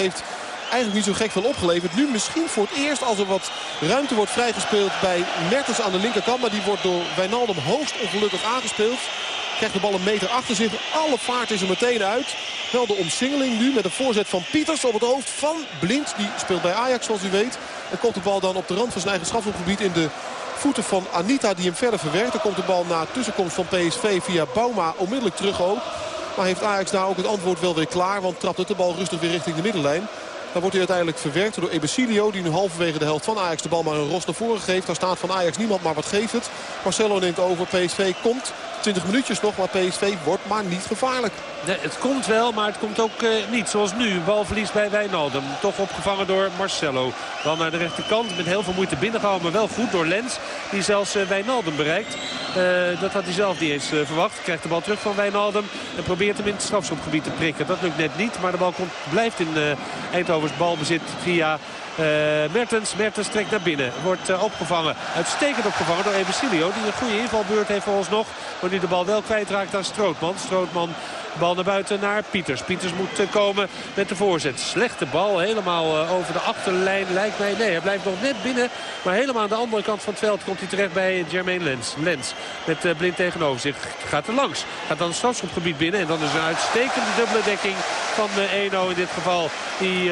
heeft eigenlijk niet zo gek veel opgeleverd. Nu misschien voor het eerst als er wat ruimte wordt vrijgespeeld bij Mertens aan de linkerkant. Maar die wordt door Wijnaldum hoogst ongelukkig aangespeeld. Krijgt de bal een meter achter zich. Alle vaart is er meteen uit. Wel de omsingeling nu met een voorzet van Pieters op het hoofd van Blind. Die speelt bij Ajax zoals u weet. En komt de bal dan op de rand van zijn eigen strafhofgebied in de voeten van Anita die hem verder verwerkt. Dan komt de bal na tussenkomst van PSV via Bauma onmiddellijk terug ook. Maar heeft Ajax nou ook het antwoord wel weer klaar. Want trapt het de bal rustig weer richting de middenlijn. Dan wordt hij uiteindelijk verwerkt door Ebesilio. Die nu halverwege de helft van Ajax de bal maar een ros naar voren geeft. Daar staat van Ajax niemand, maar wat geeft het. Marcelo neemt over. PSV komt. 20 minuutjes nog, maar PSV wordt maar niet gevaarlijk. Het komt wel, maar het komt ook uh, niet. Zoals nu, balverlies bij Wijnaldum. Toch opgevangen door Marcelo. Dan naar de rechterkant met heel veel moeite binnengehouden. Maar wel goed door Lens, die zelfs uh, Wijnaldum bereikt. Uh, dat had hij zelf niet eens verwacht. Krijgt de bal terug van Wijnaldum. En probeert hem in het strafschopgebied te prikken. Dat lukt net niet, maar de bal komt, blijft in Eindhovens balbezit via uh, Mertens. Mertens trekt naar binnen. Wordt uh, opgevangen. Uitstekend opgevangen door Ebesilio. Die een goede invalbeurt heeft voor ons nog. Maar nu de bal wel kwijtraakt aan Strootman. Strootman Bal naar buiten naar Pieters. Pieters moet eh, komen met de voorzet. Slechte bal. Helemaal over de achterlijn lijkt mij. Nee, hij blijft nog net binnen. Maar helemaal aan de andere kant van het veld komt hij terecht bij Jermaine Lens. Lens met Blind tegenover zich. Gaat er langs. Gaat dan het strafschopgebied binnen. En dan is een uitstekende dubbele dekking van 1-0 in dit geval. Die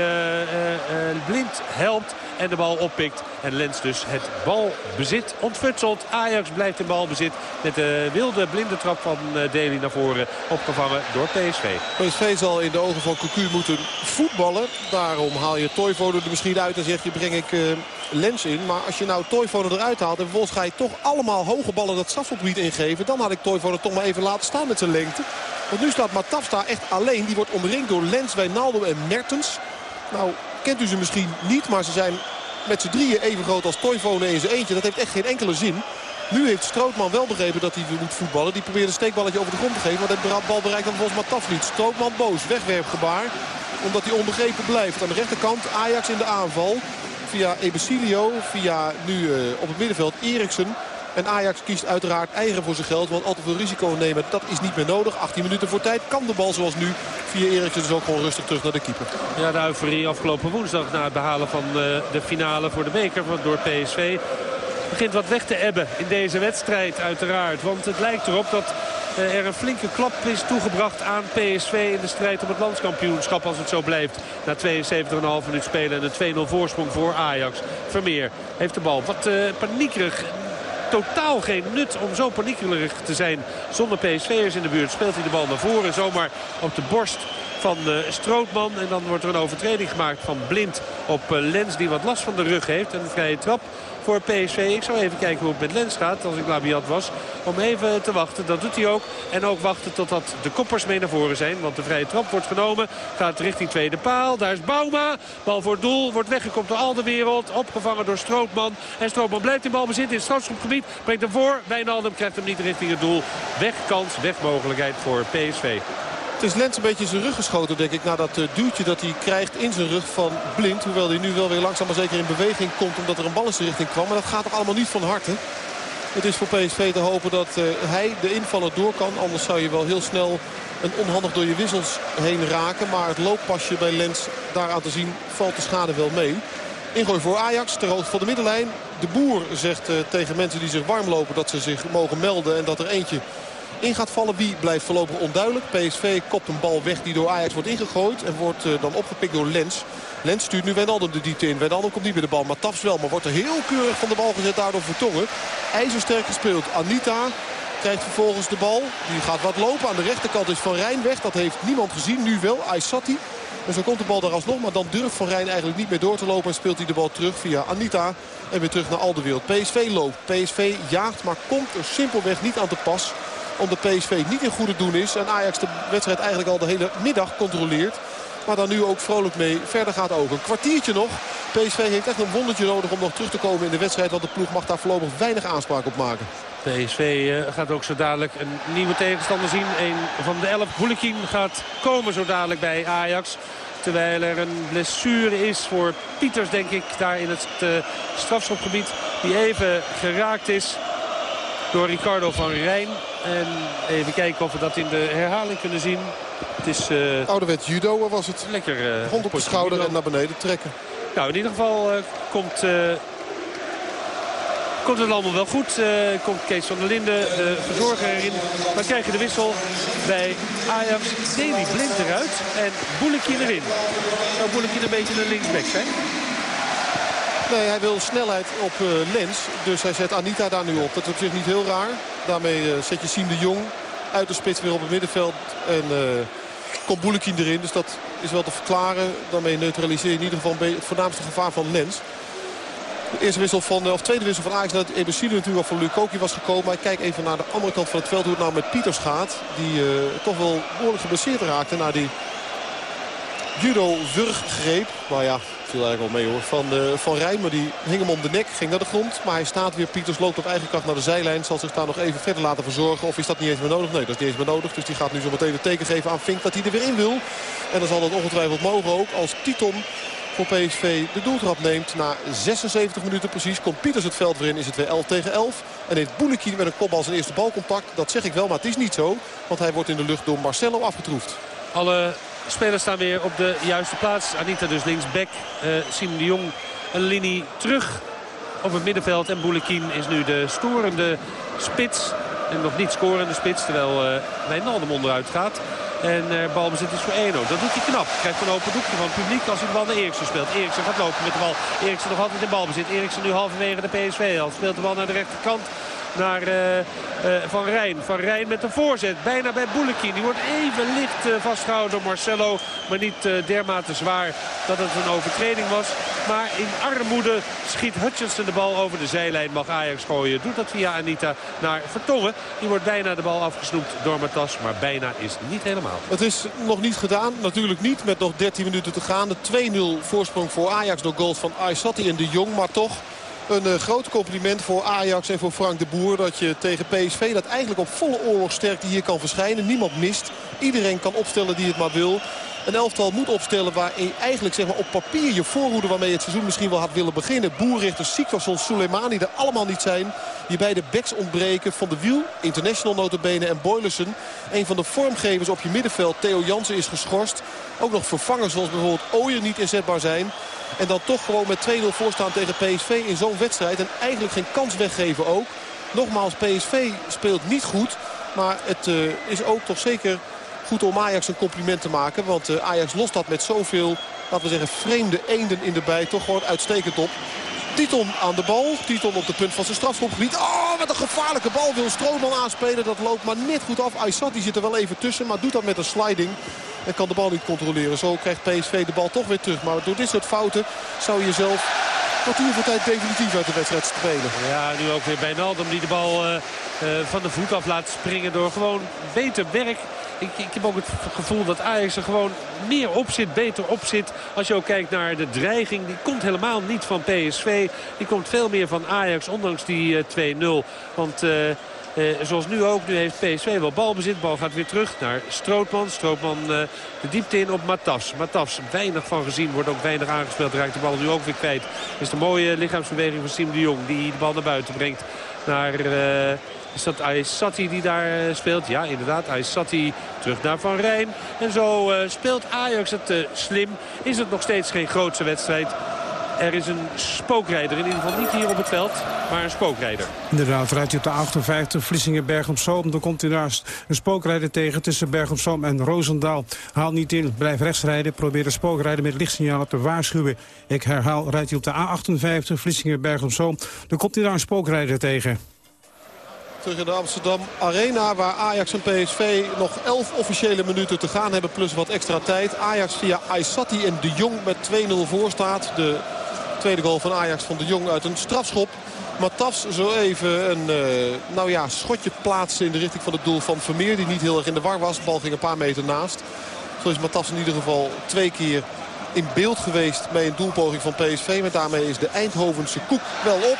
Blind helpt en de bal oppikt. En Lens dus het balbezit ontfutselt. Ajax blijft in balbezit met de wilde blinde trap van Deli naar voren. Opgevangen door PSV. PSV zal in de ogen van Cocu moeten voetballen. Daarom haal je Toivonen er misschien uit en zeg je breng ik uh, Lens in. Maar als je nou Toivonen eruit haalt en vervolgens ga je toch allemaal hoge ballen dat strafschopgebied ingeven. Dan had ik Toivonen toch maar even laten staan met zijn lengte. Want nu staat Matafsta echt alleen. Die wordt omringd door Lens, Wijnaldum en Mertens. Nou, kent u ze misschien niet, maar ze zijn met z'n drieën even groot als Toivonen in zijn eentje. Dat heeft echt geen enkele zin. Nu heeft Strootman wel begrepen dat hij moet voetballen. Die probeert een steekballetje over de grond te geven. Maar de bal bereikt dan volgens Mataf niet. Strootman boos. Wegwerpgebaar. Omdat hij onbegrepen blijft. Aan de rechterkant Ajax in de aanval. Via Ebesilio. Via nu uh, op het middenveld Eriksen. En Ajax kiest uiteraard eigen voor zijn geld. Want al te veel risico nemen, dat is niet meer nodig. 18 minuten voor tijd kan de bal zoals nu. Via Eriksen dus ook gewoon rustig terug naar de keeper. Ja, de euforie afgelopen woensdag na het behalen van eh, de finale voor de beker door PSV begint wat weg te ebben in deze wedstrijd uiteraard. Want het lijkt erop dat eh, er een flinke klap is toegebracht aan PSV in de strijd om het landskampioenschap als het zo blijft. Na 72,5 minuut spelen en een 2-0 voorsprong voor Ajax. Vermeer heeft de bal wat uh, paniekerig totaal geen nut om zo paniekerig te zijn zonder PSV'ers in de buurt. Speelt hij de bal naar voren zomaar op de borst van uh, Strootman. En dan wordt er een overtreding gemaakt van Blind op uh, Lens die wat last van de rug heeft. En een vrije trap voor PSV. Ik zou even kijken hoe het met Lens gaat als ik Labiat was. Om even te wachten. Dat doet hij ook. En ook wachten totdat de koppers mee naar voren zijn. Want de vrije trap wordt genomen. Gaat richting tweede paal. Daar is Bauma. Bal voor het doel. Wordt weggekomen door al de wereld. Opgevangen door Strootman. En Strootman blijft in balbezit in het strafschopgebied. Brengt hem voor. Wijnaldum krijgt hem niet richting het doel. Wegkans, wegmogelijkheid voor PSV. Het is Lens een beetje in zijn rug geschoten, denk ik. Na dat uh, duwtje dat hij krijgt in zijn rug van Blind. Hoewel hij nu wel weer langzaam maar zeker in beweging komt. Omdat er een bal in zijn richting kwam. Maar dat gaat toch allemaal niet van harte. Het is voor PSV te hopen dat uh, hij de invaller door kan. Anders zou je wel heel snel een onhandig door je wissels heen raken. Maar het looppasje bij Lens daaraan te zien valt de schade wel mee. Ingooi voor Ajax, ter hoogte van de middenlijn. De boer zegt uh, tegen mensen die zich warm lopen dat ze zich mogen melden. En dat er eentje in gaat vallen. Wie blijft voorlopig onduidelijk. PSV kopt een bal weg die door Ajax wordt ingegooid. En wordt uh, dan opgepikt door Lens. Lens stuurt nu Wijnaldum de diepte in. Wijnaldum komt niet bij de bal. Maar Tafs wel. Maar wordt er heel keurig van de bal gezet daardoor Vertongen. IJzersterk gespeeld. Anita krijgt vervolgens de bal. Die gaat wat lopen. Aan de rechterkant is Van Rijn weg. Dat heeft niemand gezien. Nu wel. Aysati. En zo komt de bal daar alsnog. Maar dan durft Van Rijn eigenlijk niet meer door te lopen. En speelt hij de bal terug via Anita. En weer terug naar Alderwereld. PSV loopt. PSV jaagt. Maar komt er simpelweg niet aan te pas omdat PSV niet in goede doen is. En Ajax de wedstrijd eigenlijk al de hele middag controleert. Maar dan nu ook vrolijk mee verder gaat ook. Een kwartiertje nog. PSV heeft echt een wondertje nodig om nog terug te komen in de wedstrijd. Want de ploeg mag daar voorlopig weinig aanspraak op maken. PSV eh, gaat ook zo dadelijk een nieuwe tegenstander zien. Een van de elf Boulekin gaat komen zo dadelijk bij Ajax. Terwijl er een blessure is voor Pieters, denk ik, daar in het uh, strafschopgebied. Die even geraakt is door Ricardo van Rijn. En even kijken of we dat in de herhaling kunnen zien. Het is... Uh, Ouderwet judo was het. Lekker. Uh, Rond op de schouder en naar beneden trekken. Nou, in ieder geval uh, komt komt het allemaal wel goed. Komt Kees van der Linden, de verzorger erin. Dan krijg je de wissel bij Ajax. Davy Blind eruit en Boulekin erin. Zou Boulekin een beetje een linksback zijn? Nee, hij wil snelheid op Lens. Dus hij zet Anita daar nu op. Dat is op zich niet heel raar. Daarmee uh, zet je Siem de Jong uit de spits weer op het middenveld. En uh, komt Boulekin erin. Dus dat is wel te verklaren. Daarmee neutraliseer je in ieder geval het voornaamste gevaar van Lens. De eerste wissel van, of tweede wissel van Ajax. Dat Ebesile natuurlijk al van Lukoki was gekomen. Maar kijk even naar de andere kant van het veld hoe het nou met Pieters gaat. Die toch wel behoorlijk geblesseerd raakte na die judo-wurggreep. Maar ja, viel eigenlijk mee hoor. Van, uh, van Rijn, maar die hing hem om de nek, ging naar de grond. Maar hij staat weer. Pieters loopt op eigen kracht naar de zijlijn. Zal zich daar nog even verder laten verzorgen. Of is dat niet eens meer nodig? Nee, dat is niet eens meer nodig. Dus die gaat nu zo meteen het teken geven aan Fink dat hij er weer in wil. En dan zal dat ongetwijfeld mogen ook. Als Titon voor PSV de doeltrap neemt. Na 76 minuten precies komt Pieters het veld weer in. Is het weer 11 tegen 11. En heeft Boelekin met een kopbal zijn eerste balcontact. Dat zeg ik wel, maar het is niet zo. Want hij wordt in de lucht door Marcelo afgetroefd. Alle spelers staan weer op de juiste plaats. Anita dus linksback. Uh, Simon de Jong een linie terug op het middenveld. En Boulekin is nu de storende spits. En nog niet scorende spits. Terwijl uh, Wijnaldum onderuit gaat. En uh, balbezit is voor Eno. Dat doet hij knap. Krijgt een open doekje van het publiek als hij de bal naar Eriksen speelt. Eriksen gaat lopen met de bal. Eriksen nog altijd in balbezit. Eriksen nu halverwege de PSV al. Speelt de bal naar de rechterkant naar uh, uh, Van Rijn. Van Rijn met een voorzet. Bijna bij Boulekin. Die wordt even licht uh, vastgehouden door Marcelo. Maar niet dermate zwaar dat het een overtreding was. Maar in armoede schiet Hutchinson de bal over de zijlijn. Mag Ajax gooien. Doet dat via Anita naar Vertongen. Die wordt bijna de bal afgesnoept door Matas. Maar bijna is niet helemaal. Het is nog niet gedaan. Natuurlijk niet met nog 13 minuten te gaan. De 2-0 voorsprong voor Ajax door goals van Aysati en de Jong. Maar toch een uh, groot compliment voor Ajax en voor Frank de Boer. Dat je tegen PSV dat eigenlijk op volle oorlogsterkte hier kan verschijnen. Niemand mist. Iedereen kan opstellen die het maar wil. Een elftal moet opstellen waar je eigenlijk zeg maar, op papier je voorhoede waarmee het seizoen misschien wel had willen beginnen. Boerrichters, Siktorsson, Soleimani er allemaal niet zijn. Die beide backs ontbreken. Van de Wiel, international notabene en Boylersen. Een van de vormgevers op je middenveld, Theo Jansen, is geschorst. Ook nog vervangers zoals bijvoorbeeld Ooyer niet inzetbaar zijn. En dan toch gewoon met 2-0 voorstaan tegen PSV in zo'n wedstrijd. En eigenlijk geen kans weggeven ook. Nogmaals, PSV speelt niet goed. Maar het uh, is ook toch zeker goed om Ajax een compliment te maken. Want uh, Ajax lost dat met zoveel, laten we zeggen, vreemde eenden in de bij. Toch gewoon uitstekend op. Titon aan de bal. Titon op de punt van zijn strafschopgebied. Oh, wat een gevaarlijke bal wil Strootman aanspelen. Dat loopt maar net goed af. Aysat zit er wel even tussen, maar doet dat met een sliding. En kan de bal niet controleren. Zo krijgt PSV de bal toch weer terug. Maar door dit soort fouten zou je zelf kwartier voor tijd definitief uit de wedstrijd spelen. Ja, nu ook weer bij Naldum die de bal uh, uh, van de voet af laat springen door gewoon beter werk. Ik, ik, heb ook het gevoel dat Ajax er gewoon meer op zit, beter op zit. Als je ook kijkt naar de dreiging, die komt helemaal niet van PSV. Die komt veel meer van Ajax, ondanks die uh, 2-0. Want... Uh, zoals nu ook. Nu heeft PSV wel balbezit. Bal gaat weer terug naar Strootman. Strootman de diepte in op Matas. Matas weinig van gezien. Wordt ook weinig aangespeeld. Raakt de bal nu ook weer kwijt. Is de mooie lichaamsbeweging van Sim de Jong. Die de bal naar buiten brengt. Naar... is dat Aysati die daar speelt? Ja, inderdaad. Aysati terug naar Van Rijn. En zo speelt Ajax het slim. Is het nog steeds geen grootse wedstrijd. Er is een spookrijder. In ieder geval niet hier op het veld, maar een spookrijder. Inderdaad, rijdt hij op de 58 Vlissingen Berg op Zoom. Dan komt hij naast een spookrijder tegen tussen Berg op Zoom en Roosendaal. Haal niet in, blijf rechts rijden. Probeer de spookrijder met lichtsignalen te waarschuwen. Ik herhaal, rijdt hij op de A58 Vlissingen Berg op Zoom. Dan komt hij daar een spookrijder tegen. Terug in de Amsterdam Arena waar Ajax en PSV nog 11 officiële minuten te gaan hebben. Plus wat extra tijd. Ajax via Aysati en De Jong met 2-0 voor staat. De tweede goal van Ajax van de Jong uit een strafschop. Matas zo even een uh, nou ja, schotje plaatsen in de richting van het doel van Vermeer. Die niet heel erg in de war was. De bal ging een paar meter naast. Zo is Matas in ieder geval twee keer in beeld geweest bij een doelpoging van PSV. Met daarmee is de Eindhovense koek wel op.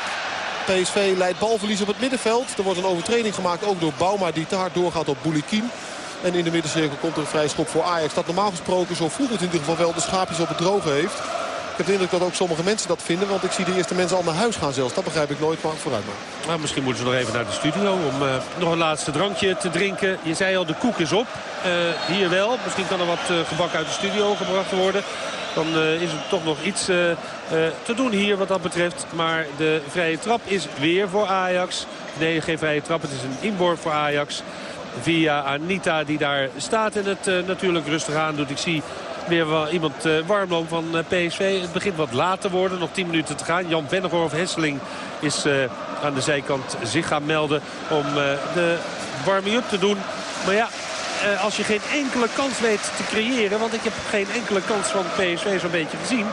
PSV leidt balverlies op het middenveld. Er wordt een overtreding gemaakt ook door Bauma die te hard doorgaat op Boulikin. En in de middencirkel komt er een vrij schop voor Ajax. Dat normaal gesproken zo vroeg het in ieder geval wel de schaapjes op het droge heeft. Ik heb de indruk dat ook sommige mensen dat vinden. Want ik zie de eerste mensen al naar huis gaan zelfs. Dat begrijp ik nooit, maar vooruit maar. Nou, misschien moeten ze nog even naar de studio om uh, nog een laatste drankje te drinken. Je zei al, de koek is op. Uh, hier wel. Misschien kan er wat uh, gebak uit de studio gebracht worden. Dan is er toch nog iets te doen hier wat dat betreft. Maar de vrije trap is weer voor Ajax. Nee, geen vrije trap. Het is een inborg voor Ajax. Via Anita die daar staat en het natuurlijk rustig aan doet. Ik zie weer wel iemand warm lopen van PSV. Het begint wat laat te worden. Nog 10 minuten te gaan. Jan Vennegoor of Hesseling is aan de zijkant zich gaan melden om de warming-up te doen. Maar ja, als je geen enkele kans weet te creëren... want ik heb geen enkele kans van PSV zo'n beetje gezien...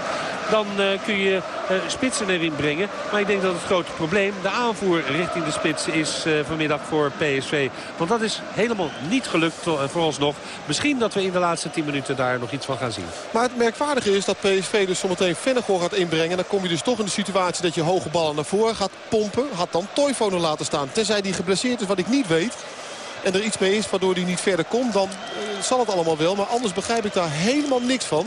Dan uh, kun je uh, spitsen erin brengen. Maar ik denk dat het grote probleem de aanvoer richting de spitsen is uh, vanmiddag voor PSV. Want dat is helemaal niet gelukt voor ons nog. Misschien dat we in de laatste 10 minuten daar nog iets van gaan zien. Maar het merkwaardige is dat PSV dus zometeen Vennegoor gaat inbrengen. Dan kom je dus toch in de situatie dat je hoge ballen naar voren gaat pompen. Had dan Toivonen laten staan. Tenzij die geblesseerd is wat ik niet weet en er iets mee is waardoor hij niet verder komt, dan uh, zal het allemaal wel. Maar anders begrijp ik daar helemaal niks van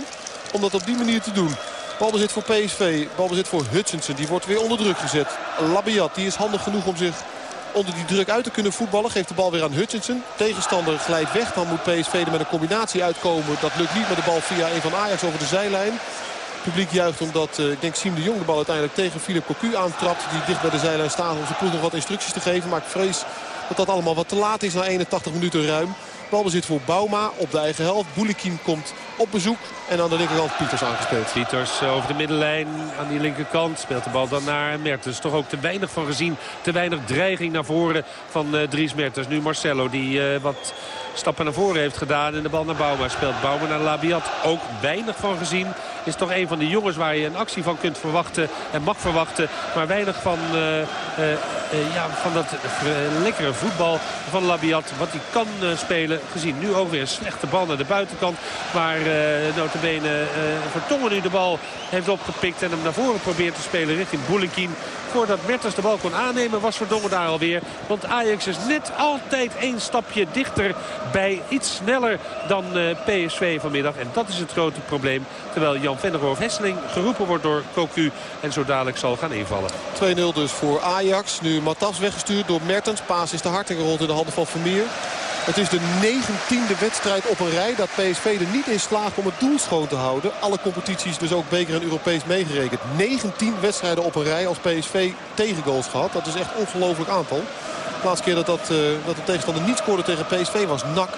om dat op die manier te doen. Balbezit voor PSV. Balbezit voor Hutchinson. Die wordt weer onder druk gezet. Labiat die is handig genoeg om zich onder die druk uit te kunnen voetballen. Geeft de bal weer aan Hutchinson. Tegenstander glijdt weg. Dan moet PSV er met een combinatie uitkomen. Dat lukt niet met de bal via een van Ajax over de zijlijn. Het publiek juicht omdat, uh, ik denk, Siem de Jong de bal uiteindelijk tegen Philip Cocu aantrapt. Die dicht bij de zijlijn staat om zijn ploeg nog wat instructies te geven. Maar ik vrees dat dat allemaal wat te laat is na 81 minuten ruim. Balbezit voor Bauma op de eigen helft. Boulikin komt op bezoek. En aan de linkerkant Pieters aangespeeld. Pieters eh, over de middenlijn aan die linkerkant. Speelt de bal dan naar Mertens. Toch ook te weinig van gezien. Te weinig dreiging naar voren van uh, Dries Mertens. Nu Marcelo die uh, wat stappen naar voren heeft gedaan. En de bal naar Bauma speelt. Bauma naar Labiat. Ook weinig van gezien. Is toch een van de jongens waar je een actie van kunt verwachten. En mag verwachten. Maar weinig van, uh, uh, ja, van dat lekkere voetbal van Labiat. Wat hij kan spelen. Gezien nu ook weer een slechte bal naar de buitenkant. Waar notabene Vertongen nu de bal heeft opgepikt. En hem naar voren probeert te spelen richting Boulekin. Voordat Mertens de bal kon aannemen was Verdongen daar alweer. Want Ajax is net altijd één stapje dichter bij iets sneller dan PSV vanmiddag. En dat is het grote probleem. Terwijl Jan Vennegoor Hesseling geroepen wordt door Cocu. En zo dadelijk zal gaan invallen. 2-0 dus voor Ajax. Nu Matas weggestuurd door Mertens. Paas is de hart gerold in de handen van Vermeer. Het is de negentiende wedstrijd op een rij dat PSV er niet in slaagt om het doel schoon te houden. Alle competities, dus ook beker en Europees meegerekend. 19 wedstrijden op een rij als PSV tegengoals gehad. Dat is echt ongelooflijk aantal. De laatste keer dat, dat, uh, dat de tegenstander niet scoorde tegen PSV was NAC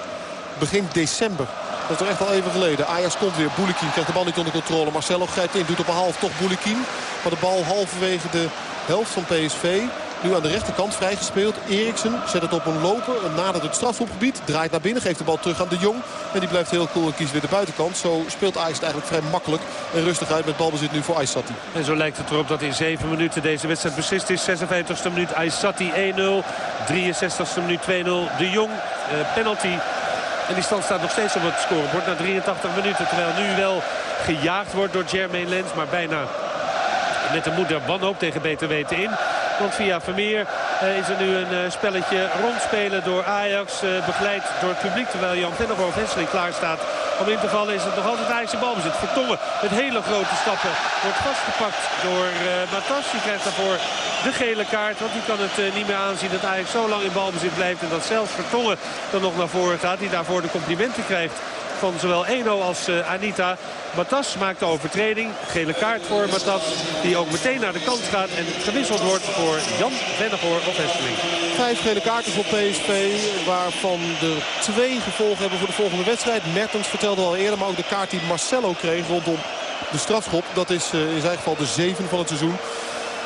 begin december. Dat is toch echt al even geleden. Ajax komt weer. Boulikin krijgt de bal niet onder controle. Marcelo grijpt in. Doet op een half toch Boulikin. Maar de bal halverwege de helft van PSV. Nu aan de rechterkant vrijgespeeld. Eriksen zet het op een loper. Nadert het strafhoekgebied. Draait naar binnen. Geeft de bal terug aan de Jong. En die blijft heel cool en kiest weer de buitenkant. Zo speelt Ajax het eigenlijk vrij makkelijk. En rustig uit met balbezit nu voor Aysati. En zo lijkt het erop dat in 7 minuten deze wedstrijd beslist is. 56e minuut Aysati 1-0. 63e minuut 2-0. De Jong uh, penalty en die stand staat nog steeds op het scorebord na 83 minuten. Terwijl nu wel gejaagd wordt door Jermaine Lens. Maar bijna met de moeder wanhoop tegen beter weten in. Want via Vermeer uh, is er nu een uh, spelletje rondspelen door Ajax. Uh, begeleid door het publiek. Terwijl Jan Vennegoor Vesseling klaar staat om in te vallen. Is het nog altijd Ajax balbezit. Vertongen met hele grote stappen. Wordt vastgepakt door Matas. Die krijgt daarvoor de gele kaart. Want die kan het niet meer aanzien dat Ajax zo lang in balbezit blijft. En dat zelfs Vertongen dan nog naar voren gaat. Die daarvoor de complimenten krijgt van zowel Eno als uh, Anita. Matas maakt de overtreding. Gele kaart voor Matas. Die ook meteen naar de kant gaat en gewisseld wordt voor Jan Vennegoor of Hesteling. Vijf gele kaarten voor PSV. Waarvan er twee gevolgen hebben voor de volgende wedstrijd. Mertens vertelde al eerder. Maar ook de kaart die Marcelo kreeg rondom de strafschop. Dat is uh, in zijn geval de zeven van het seizoen.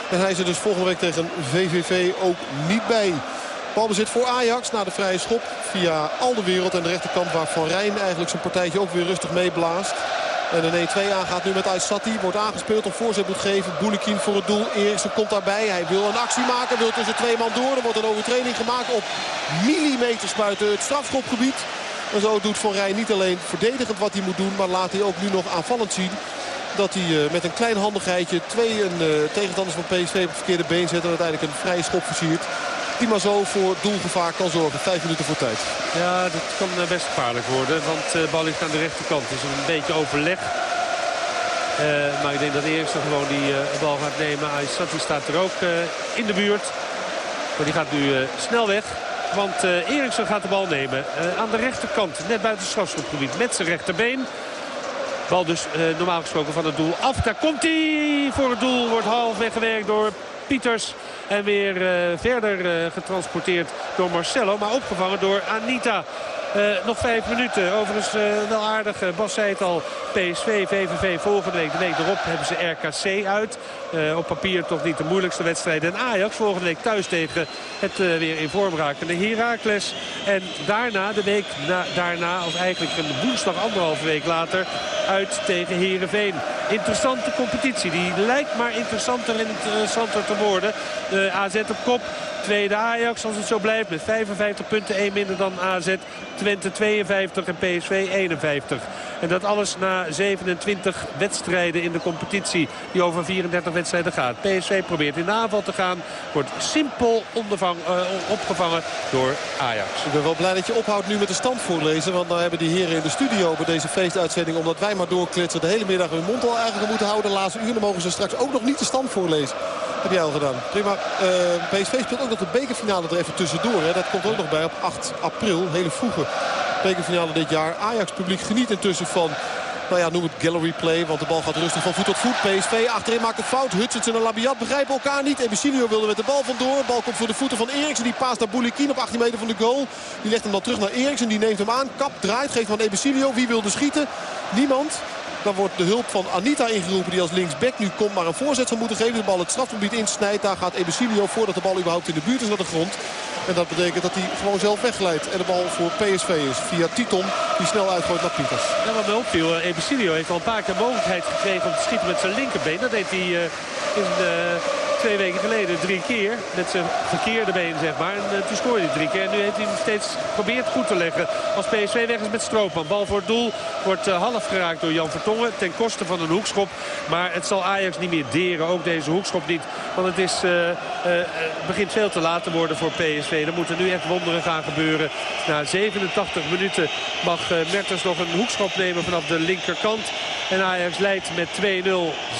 En hij is er dus volgende week tegen VVV ook niet bij. Balbezit voor Ajax na de vrije schop via al de wereld. En de rechterkant waar Van Rijn eigenlijk zijn partijtje ook weer rustig meeblaast. En een 1-2 aangaat nu met Aysati. Wordt aangespeeld om voorzet moet geven. Boulikin voor het doel. Eriksen komt daarbij. Hij wil een actie maken. Wil tussen twee man door. Er wordt een overtreding gemaakt op millimeters buiten het strafschopgebied. En zo doet Van Rijn niet alleen verdedigend wat hij moet doen. Maar laat hij ook nu nog aanvallend zien. Dat hij uh, met een klein handigheidje twee een, uh, tegenstanders van PSV op het verkeerde been zet. En uiteindelijk een vrije schop versiert die maar zo voor doelgevaar kan zorgen. Vijf minuten voor tijd. Ja, dat kan best gevaarlijk worden. Want de bal ligt aan de rechterkant. Is een beetje overleg maar ik denk dat Eriksen gewoon die bal gaat nemen. Aysati staat er ook in de buurt. Maar die gaat nu snel weg. Want uh, Eriksen gaat de bal nemen. aan de rechterkant, net buiten het strafschopgebied. Met zijn rechterbeen. Bal dus normaal gesproken van het doel af. Daar komt hij voor het doel. Wordt half weggewerkt door Pieters. En weer verder getransporteerd door Marcelo. Maar opgevangen door Anita. Uh, nog vijf minuten. Overigens uh, wel aardig. Uh, Bas zei het al. PSV, VVV volgende week. De week erop hebben ze RKC uit. op papier toch niet de moeilijkste wedstrijd. En Ajax volgende week thuis tegen het weer in vorm rakende Heracles. En daarna, de week na, daarna, of eigenlijk een woensdag anderhalve week later... uit tegen Heerenveen. Interessante competitie. Die lijkt maar interessanter en interessanter te worden. AZ op kop. Tweede Ajax als het zo blijft met 55 punten. 1 minder dan AZ. Twente 52 en PSV 51. En dat alles na 27 wedstrijden in de competitie die over 34 wedstrijden gaat. PSV probeert in de aanval te gaan. Wordt simpel uh, opgevangen door Ajax. Ik ben wel blij dat je ophoudt nu met de stand voorlezen. Want dan hebben die heren in de studio bij deze feestuitzending... omdat wij maar doorklitsen de hele middag hun mond al eigenlijk moeten houden. De laatste uur mogen ze straks ook nog niet de stand voorlezen. Heb jij al gedaan. Prima. Uh, PSV speelt ook nog de bekerfinale er even tussendoor. Hè. Dat komt ook nog bij op 8 april. Hele vroege bekerfinale dit jaar. Ajax publiek geniet intussen van nou ja, noem het gallery play. Want de bal gaat rustig van voet tot voet. PSV achterin maakt een fout. Hutchinson en Labiat begrijpen elkaar niet. Ebesilio wilde met de bal vandoor. Bal komt voor de voeten van Eriksen. Die paast naar Boulikin op 18 meter van de goal. Die legt hem dan terug naar Eriksen. Die neemt hem aan. Kap, draait, geeft van Ebesilio. Wie wilde schieten? Niemand. Dan wordt de hulp van Anita ingeroepen die als linksback nu komt. Maar een voorzet zou moeten geven. De bal het strafgebied insnijdt. Daar gaat Ebesilio voordat de bal überhaupt in de buurt is naar de grond. En dat betekent dat hij gewoon zelf wegglijdt. En de bal voor PSV is via Titon die snel uitgooit naar Pieters. Ja, wat me opviel, Ebesilio heeft al een paar keer mogelijkheid gekregen om te schieten met zijn linkerbeen. Dat deed hij uh, in de twee weken geleden drie keer. Met zijn verkeerde been, zeg maar. En uh, toen scoorde hij drie keer. En nu heeft hij hem steeds geprobeerd goed te leggen. Als PSV weg is met Stroopman. Bal voor het doel wordt uh, half geraakt door Jan Vertongen. Ten koste van een hoekschop. Maar het zal Ajax niet meer deren. Ook deze hoekschop niet. Want het is, uh, begint veel te laat te worden voor PSV. Er moeten nu echt wonderen gaan gebeuren. Na 87 minuten mag Mertens nog een hoekschop nemen vanaf de linkerkant. En Ajax leidt met 2-0.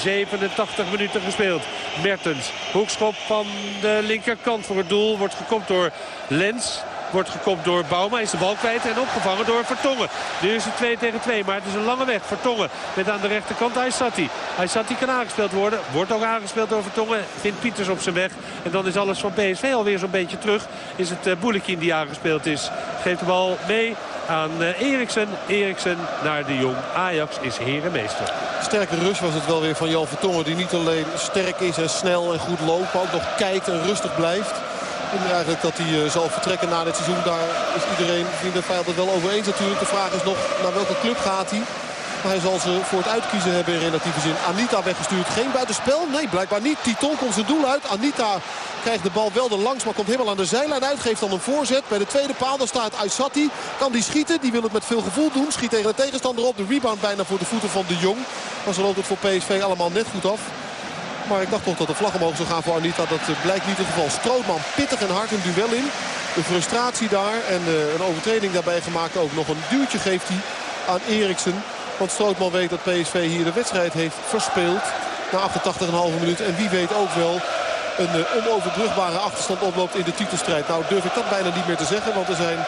87 minuten gespeeld. Mertens, hoekschop van de linkerkant voor het doel. Wordt gekopt door Lens. Wordt gekopt door Bouma. Is de bal kwijt en opgevangen door Vertongen. Nu is het 2 tegen 2. Maar het is een lange weg. Vertongen met aan de rechterkant Aysati. Aysati kan aangespeeld worden. Wordt ook aangespeeld door Vertongen. Vindt Pieters op zijn weg. En dan is alles van PSV alweer zo'n beetje terug. Is het uh, Boulekin die aangespeeld is. Geeft de bal mee aan uh, Eriksen. Eriksen naar de Jong. Ajax is herenmeester. Sterke rust was het wel weer van Jan Vertongen. Die niet alleen sterk is en snel en goed loopt. Maar ook nog kijkt en rustig blijft. En dat hij uh, zal vertrekken na dit seizoen. Daar is iedereen, vriend en vijand het wel over eens natuurlijk. De vraag is nog naar welke club gaat hij. Maar hij zal ze voor het uitkiezen hebben in relatieve zin. Anita weggestuurd. Geen buitenspel? Nee, blijkbaar niet. Titon komt zijn doel uit. Anita krijgt de bal wel er langs, maar komt helemaal aan de zijlijn uit. Geeft dan een voorzet. Bij de tweede paal daar staat Aysati. Kan die schieten? Die wil het met veel gevoel doen. Schiet tegen de tegenstander op. De rebound bijna voor de voeten van de Jong. Dan loopt het voor PSV allemaal net goed af. Maar ik dacht toch dat de vlag omhoog zou gaan voor Anita. Dat eh, blijkt niet het geval. Strootman pittig en hard een duel in. De frustratie daar en eh, een overtreding daarbij gemaakt. Ook nog een duwtje geeft hij aan Eriksen. Want Strootman weet dat PSV hier de wedstrijd heeft verspeeld. Na 88,5 minuut. En wie weet ook wel een uh, onoverbrugbare achterstand oploopt in de titelstrijd. Nou durf ik dat bijna niet meer te zeggen. Want er zijn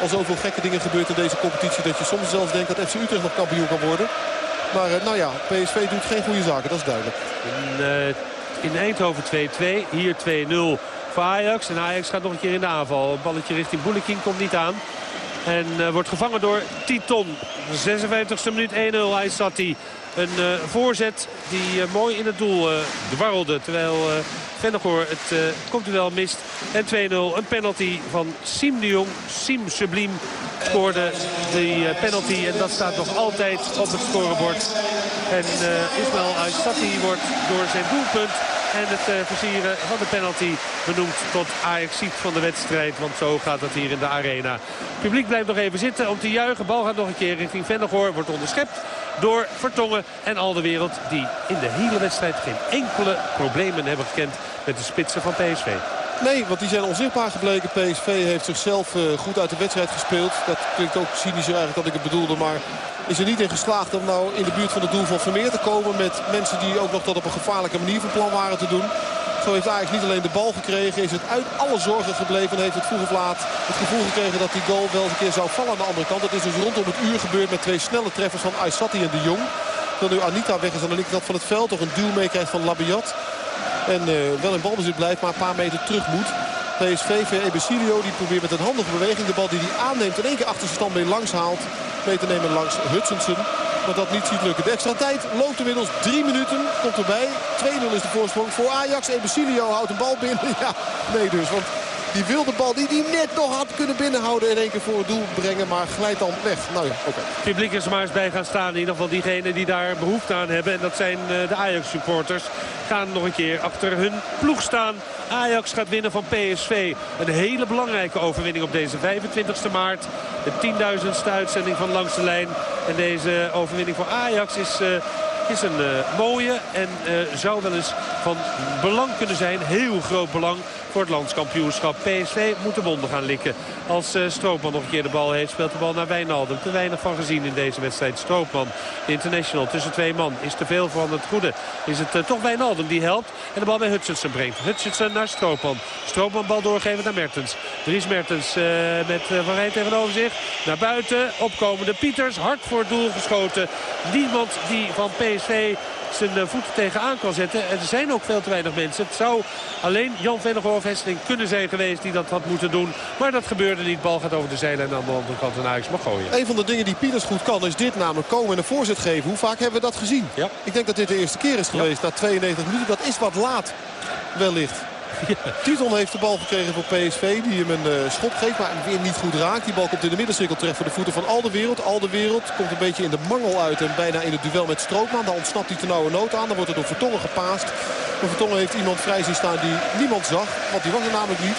al zoveel gekke dingen gebeurd in deze competitie. Dat je soms zelfs denkt dat FC Utrecht nog kampioen kan worden. Maar uh, nou ja, PSV doet geen goede zaken. Dat is duidelijk. In, uh, in Eindhoven 2-2. Hier 2-0 voor Ajax. En Ajax gaat nog een keer in de aanval. Een balletje richting Boulekin komt niet aan. En uh, wordt gevangen door Titon. 56e minuut 1-0. Hij zat hij. Een uh, voorzet die uh, mooi in het doel dwarrelde. Terwijl Vennegoor het komt wel mist. En 2-0 een penalty van Siem de Jong. Siem Subliem scoorde die penalty. En dat staat nog altijd op het scorebord. En Ismail Aysati wordt door zijn doelpunt en het uh, versieren van de penalty benoemd tot ajax van de wedstrijd. Want zo gaat het hier in de arena. Het publiek blijft nog even zitten om te juichen. Bal gaat nog een keer richting Vennegoor. Wordt onderschept door Vertongen en al de wereld. Die in de hele wedstrijd geen enkele problemen hebben gekend met de spitsen van PSV. Nee, want die zijn onzichtbaar gebleken. PSV heeft zichzelf uh, goed uit de wedstrijd gespeeld. Dat klinkt ook cynisch eigenlijk dat ik het bedoelde. Maar is er niet in geslaagd om nou in de buurt van het doel van Vermeer te komen. Met mensen die ook nog dat op een gevaarlijke manier van plan waren te doen. Zo heeft Ajax niet alleen de bal gekregen. Is het uit alle zorgen gebleven. En heeft het vroeg of laat het gevoel gekregen dat die goal wel eens een keer zou vallen aan de andere kant. Het is dus rondom het uur gebeurd met twee snelle treffers van Aysati en de Jong. Terwijl nu Anita weg is aan de linkerkant van het veld. Toch een duw meekrijgt van Labiat. En uh, wel in balbezit blijft, maar een paar meter terug moet. PSV, Ebesilio, die probeert met een handige beweging de bal die hij aanneemt... in één keer achter zijn stand mee langs haalt. Mee te nemen langs Hutchinson. Maar dat niet ziet lukken. De extra tijd loopt inmiddels drie minuten. Komt erbij. 2-0 is de voorsprong voor Ajax. Ebesilio houdt een bal binnen. Ja, nee dus. Want die wilde bal die hij net nog had kunnen binnenhouden. In één keer voor het doel brengen. Maar glijdt dan weg. Nou ja, oké. Okay. Publiek is er maar eens bij gaan staan. In ieder geval diegenen die daar behoefte aan hebben. En dat zijn eh, de Ajax supporters. Gaan nog een keer achter hun ploeg staan. Ajax gaat winnen van PSV. Een hele belangrijke overwinning op deze 25 maart. De 10.000ste uitzending van Langs de Lijn. En deze overwinning voor Ajax is... Uh, is een uh, mooie en uh, zou wel eens van belang kunnen zijn. Heel groot belang voor het landskampioenschap. PSV moet de wonden gaan likken. Als uh, Stroopman nog een keer de bal heeft, speelt de bal naar Wijnaldum. Te weinig van gezien in deze wedstrijd. Stroopman, de international, tussen twee man. Is te veel van het goede. Is het toch Wijnaldum die helpt en de bal bij Hutchinson brengt. Hutchinson naar Stroopman. Stroopman bal doorgeven naar Mertens. Dries Mertens met Van Rijn tegenover zich. Naar buiten, opkomende Pieters. Hard voor het doel geschoten. Niemand die van PSV zijn voeten tegenaan kan zetten. En er zijn ook veel te weinig mensen. Het zou alleen Jan Vennegoor Hesseling kunnen zijn geweest die dat had moeten doen. Maar dat gebeurde niet. Bal gaat over de zijlijn aan de andere kant en Ajax mag gooien. Een van de dingen die Pieters goed kan is dit namelijk komen en een voorzet geven. Hoe vaak hebben we dat gezien? Ja. Ik denk dat dit de eerste keer is geweest ja. na 92 minuten. Dat is wat laat wellicht. Titon heeft de bal gekregen voor PSV. Die hem een uh, schop geeft, maar weer niet goed raakt. Die bal komt in de middencirkel terecht voor de voeten van Alderwereld. Alderwereld komt een beetje in de mangel uit. En bijna in het duel met Strootman. Dan ontsnapt hij ten nauwe nood aan. Dan wordt het door Vertongen gepaast. Maar heeft iemand vrij zien staan die niemand zag. Want die was er namelijk niet.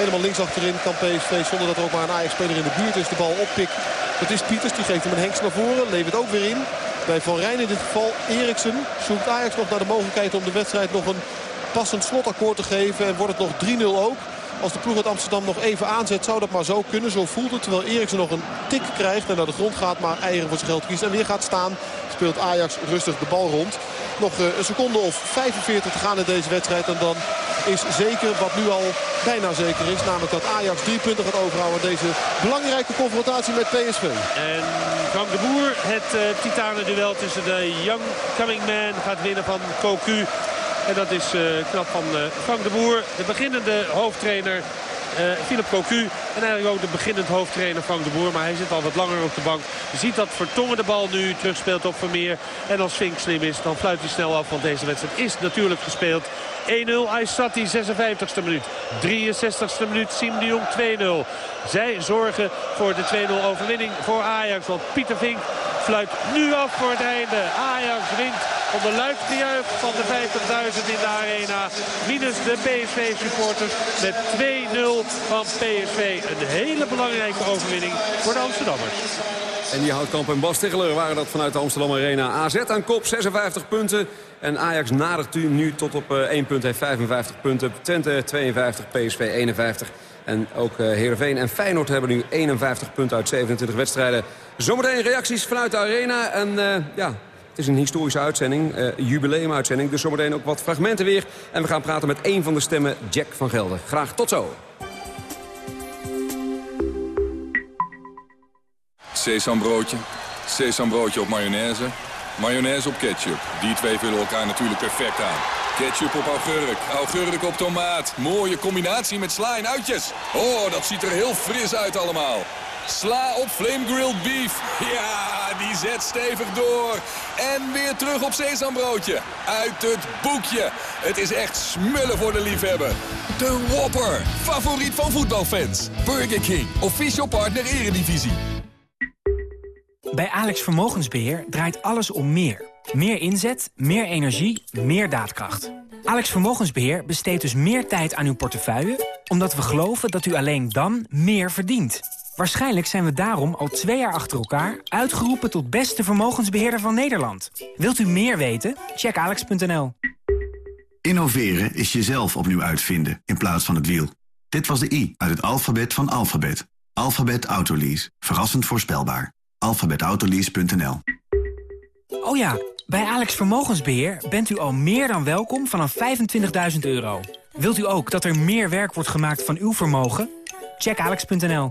Helemaal links achterin kan PSV zonder dat er ook maar een Ajax-speler in de buurt is. De bal oppikt. Dat is Pieters. Die geeft hem een hengst naar voren. Levert ook weer in. Bij Van Rijn in dit geval Eriksen zoekt Ajax nog naar de mogelijkheid om de wedstrijd nog een passend slotakkoord te geven. En wordt het nog 3-0 ook. Als de ploeg uit Amsterdam nog even aanzet zou dat maar zo kunnen. Zo voelt het. Terwijl Eriksen nog een tik krijgt en naar de grond gaat. Maar eieren voor zijn geld kiest en weer gaat staan. Speelt Ajax rustig de bal rond. Nog een seconde of 45 te gaan in deze wedstrijd. En dan is zeker wat nu al bijna zeker is. Namelijk dat Ajax drie punten gaat overhouden. Deze belangrijke confrontatie met PSV. En Frank de Boer, het uh, titanenduel tussen de Young Coming Man gaat winnen van Cocu. En dat is knap van uh, Frank de Boer, de beginnende hoofdtrainer uh, Philip Cocu. En eigenlijk ook de beginnend hoofdtrainer Frank de Boer. Maar hij zit al wat langer op de bank. Je ziet dat Vertongen de bal nu terugspeelt op Vermeer. En als Fink slim is, dan fluit hij snel af. Want deze wedstrijd is natuurlijk gespeeld. 1-0 Aysati, 56e minuut. 63e minuut, Siem de Jong 2-0. Zij zorgen voor de 2-0 overwinning voor Ajax. Want Pieter Vink fluit nu af voor het einde. Ajax wint onder luid gejuich van de 50.000 in de arena. Minus de PSV-supporters met 2-0 van PSV. Een hele belangrijke overwinning voor de Amsterdammers. En die Houtkamp en Bas waren dat vanuit de Amsterdam Arena. AZ aan kop, 56 punten. En Ajax nadert nu tot op 1 punt, heeft 55 punten. Twente 52, PSV 51. En ook Heerenveen en Feyenoord hebben nu 51 punten uit 27 wedstrijden. Zometeen reacties vanuit de arena. En uh, ja, het is een historische uitzending, uh, jubileumuitzending. Dus zometeen ook wat fragmenten weer. En we gaan praten met één van de stemmen, Jack van Gelder. Graag tot zo. Sesambroodje, sesambroodje op mayonaise, mayonaise op ketchup. Die twee vullen elkaar natuurlijk perfect aan. Ketchup op augurk, augurk op tomaat. Mooie combinatie met sla en uitjes. Oh, dat ziet er heel fris uit allemaal. Sla op flame grilled beef. Ja, die zet stevig door. En weer terug op sesambroodje. Uit het boekje. Het is echt smullen voor de liefhebber. De Whopper. Favoriet van voetbalfans. Burger King. Official partner Eredivisie. Bij Alex Vermogensbeheer draait alles om meer. Meer inzet, meer energie, meer daadkracht. Alex Vermogensbeheer besteedt dus meer tijd aan uw portefeuille... omdat we geloven dat u alleen dan meer verdient. Waarschijnlijk zijn we daarom al twee jaar achter elkaar... uitgeroepen tot beste vermogensbeheerder van Nederland. Wilt u meer weten? Check alex.nl. Innoveren is jezelf opnieuw uitvinden in plaats van het wiel. Dit was de I uit het alfabet van alfabet. Alphabet Autolease. Verrassend voorspelbaar. alfabetautolease.nl Oh ja, bij Alex Vermogensbeheer bent u al meer dan welkom vanaf 25.000 euro. Wilt u ook dat er meer werk wordt gemaakt van uw vermogen? Check alex.nl.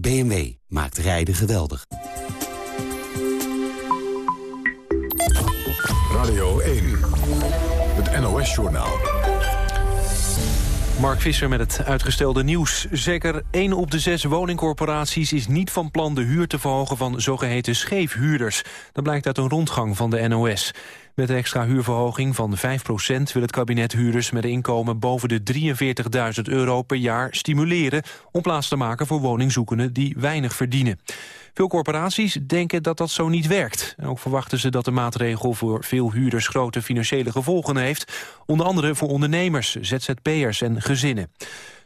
BMW maakt rijden geweldig. Radio 1, het NOS-journaal. Mark Visser met het uitgestelde nieuws. Zeker 1 op de 6 woningcorporaties is niet van plan de huur te verhogen van zogeheten scheefhuurders. Dat blijkt uit een rondgang van de NOS. Met de extra huurverhoging van 5% wil het kabinet huurders met inkomen boven de 43.000 euro per jaar stimuleren om plaats te maken voor woningzoekenden die weinig verdienen. Veel corporaties denken dat dat zo niet werkt. Ook verwachten ze dat de maatregel voor veel huurders grote financiële gevolgen heeft. Onder andere voor ondernemers, ZZP'ers en gezinnen.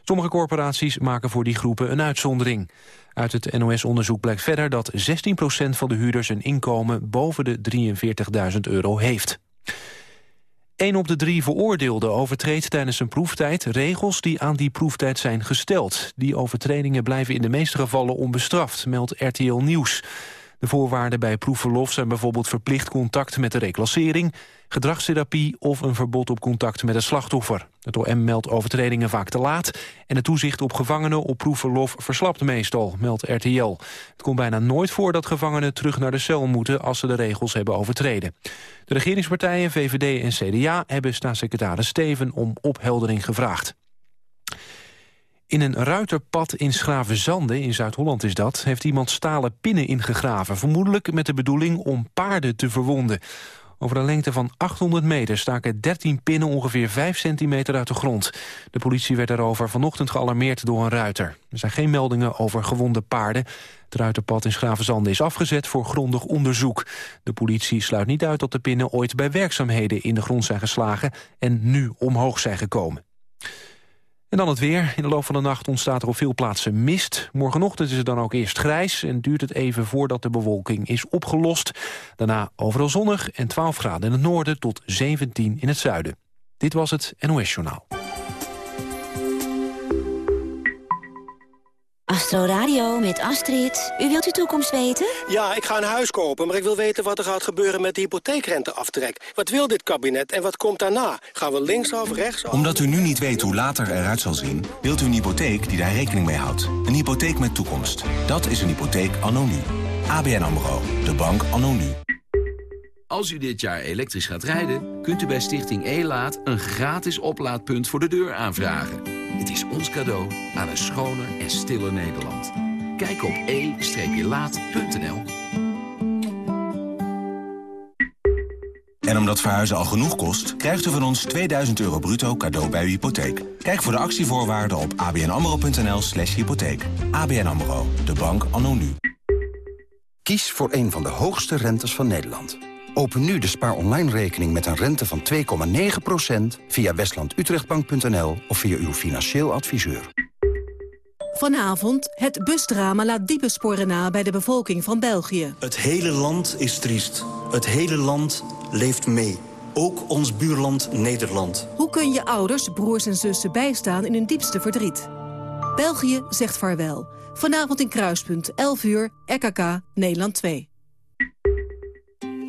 Sommige corporaties maken voor die groepen een uitzondering. Uit het NOS-onderzoek blijkt verder dat 16% van de huurders een inkomen boven de 43.000 euro heeft. Een op de drie veroordeelden overtreedt tijdens een proeftijd regels die aan die proeftijd zijn gesteld. Die overtredingen blijven in de meeste gevallen onbestraft, meldt RTL Nieuws. De voorwaarden bij proefverlof zijn bijvoorbeeld verplicht contact met de reclassering, gedragstherapie of een verbod op contact met het slachtoffer. Het OM meldt overtredingen vaak te laat en het toezicht op gevangenen op proefverlof verslapt meestal, meldt RTL. Het komt bijna nooit voor dat gevangenen terug naar de cel moeten als ze de regels hebben overtreden. De regeringspartijen VVD en CDA hebben staatssecretaris Steven om opheldering gevraagd. In een ruiterpad in Schravenzande, in Zuid-Holland is dat... heeft iemand stalen pinnen ingegraven. Vermoedelijk met de bedoeling om paarden te verwonden. Over een lengte van 800 meter staken 13 pinnen ongeveer 5 centimeter uit de grond. De politie werd daarover vanochtend gealarmeerd door een ruiter. Er zijn geen meldingen over gewonde paarden. Het ruiterpad in Schravenzande is afgezet voor grondig onderzoek. De politie sluit niet uit dat de pinnen ooit bij werkzaamheden in de grond zijn geslagen... en nu omhoog zijn gekomen. En dan het weer. In de loop van de nacht ontstaat er op veel plaatsen mist. Morgenochtend is het dan ook eerst grijs en duurt het even voordat de bewolking is opgelost. Daarna overal zonnig en 12 graden in het noorden tot 17 in het zuiden. Dit was het NOS Journaal. Astro Radio met Astrid. U wilt uw toekomst weten? Ja, ik ga een huis kopen, maar ik wil weten wat er gaat gebeuren met de hypotheekrenteaftrek. Wat wil dit kabinet en wat komt daarna? Gaan we linksaf, rechtsaf? Omdat u nu niet weet hoe later eruit zal zien... wilt u een hypotheek die daar rekening mee houdt. Een hypotheek met toekomst. Dat is een hypotheek anno nu. ABN AMRO. De bank anno nu. Als u dit jaar elektrisch gaat rijden, kunt u bij Stichting E-Laat... een gratis oplaadpunt voor de deur aanvragen. Is ons cadeau aan een schoner en stiller Nederland. Kijk op e-laat.nl. En omdat verhuizen al genoeg kost, krijgt u van ons 2000 euro bruto cadeau bij uw hypotheek. Kijk voor de actievoorwaarden op abnamro.nl slash hypotheek. ABN AMRO, de bank anno nu. Kies voor een van de hoogste rentes van Nederland. Open nu de spaar online rekening met een rente van 2,9% via westlandutrechtbank.nl of via uw financieel adviseur. Vanavond, het busdrama laat diepe sporen na bij de bevolking van België. Het hele land is triest. Het hele land leeft mee. Ook ons buurland Nederland. Hoe kun je ouders, broers en zussen bijstaan in hun diepste verdriet? België zegt vaarwel. Vanavond in Kruispunt, 11 uur, RKK, Nederland 2.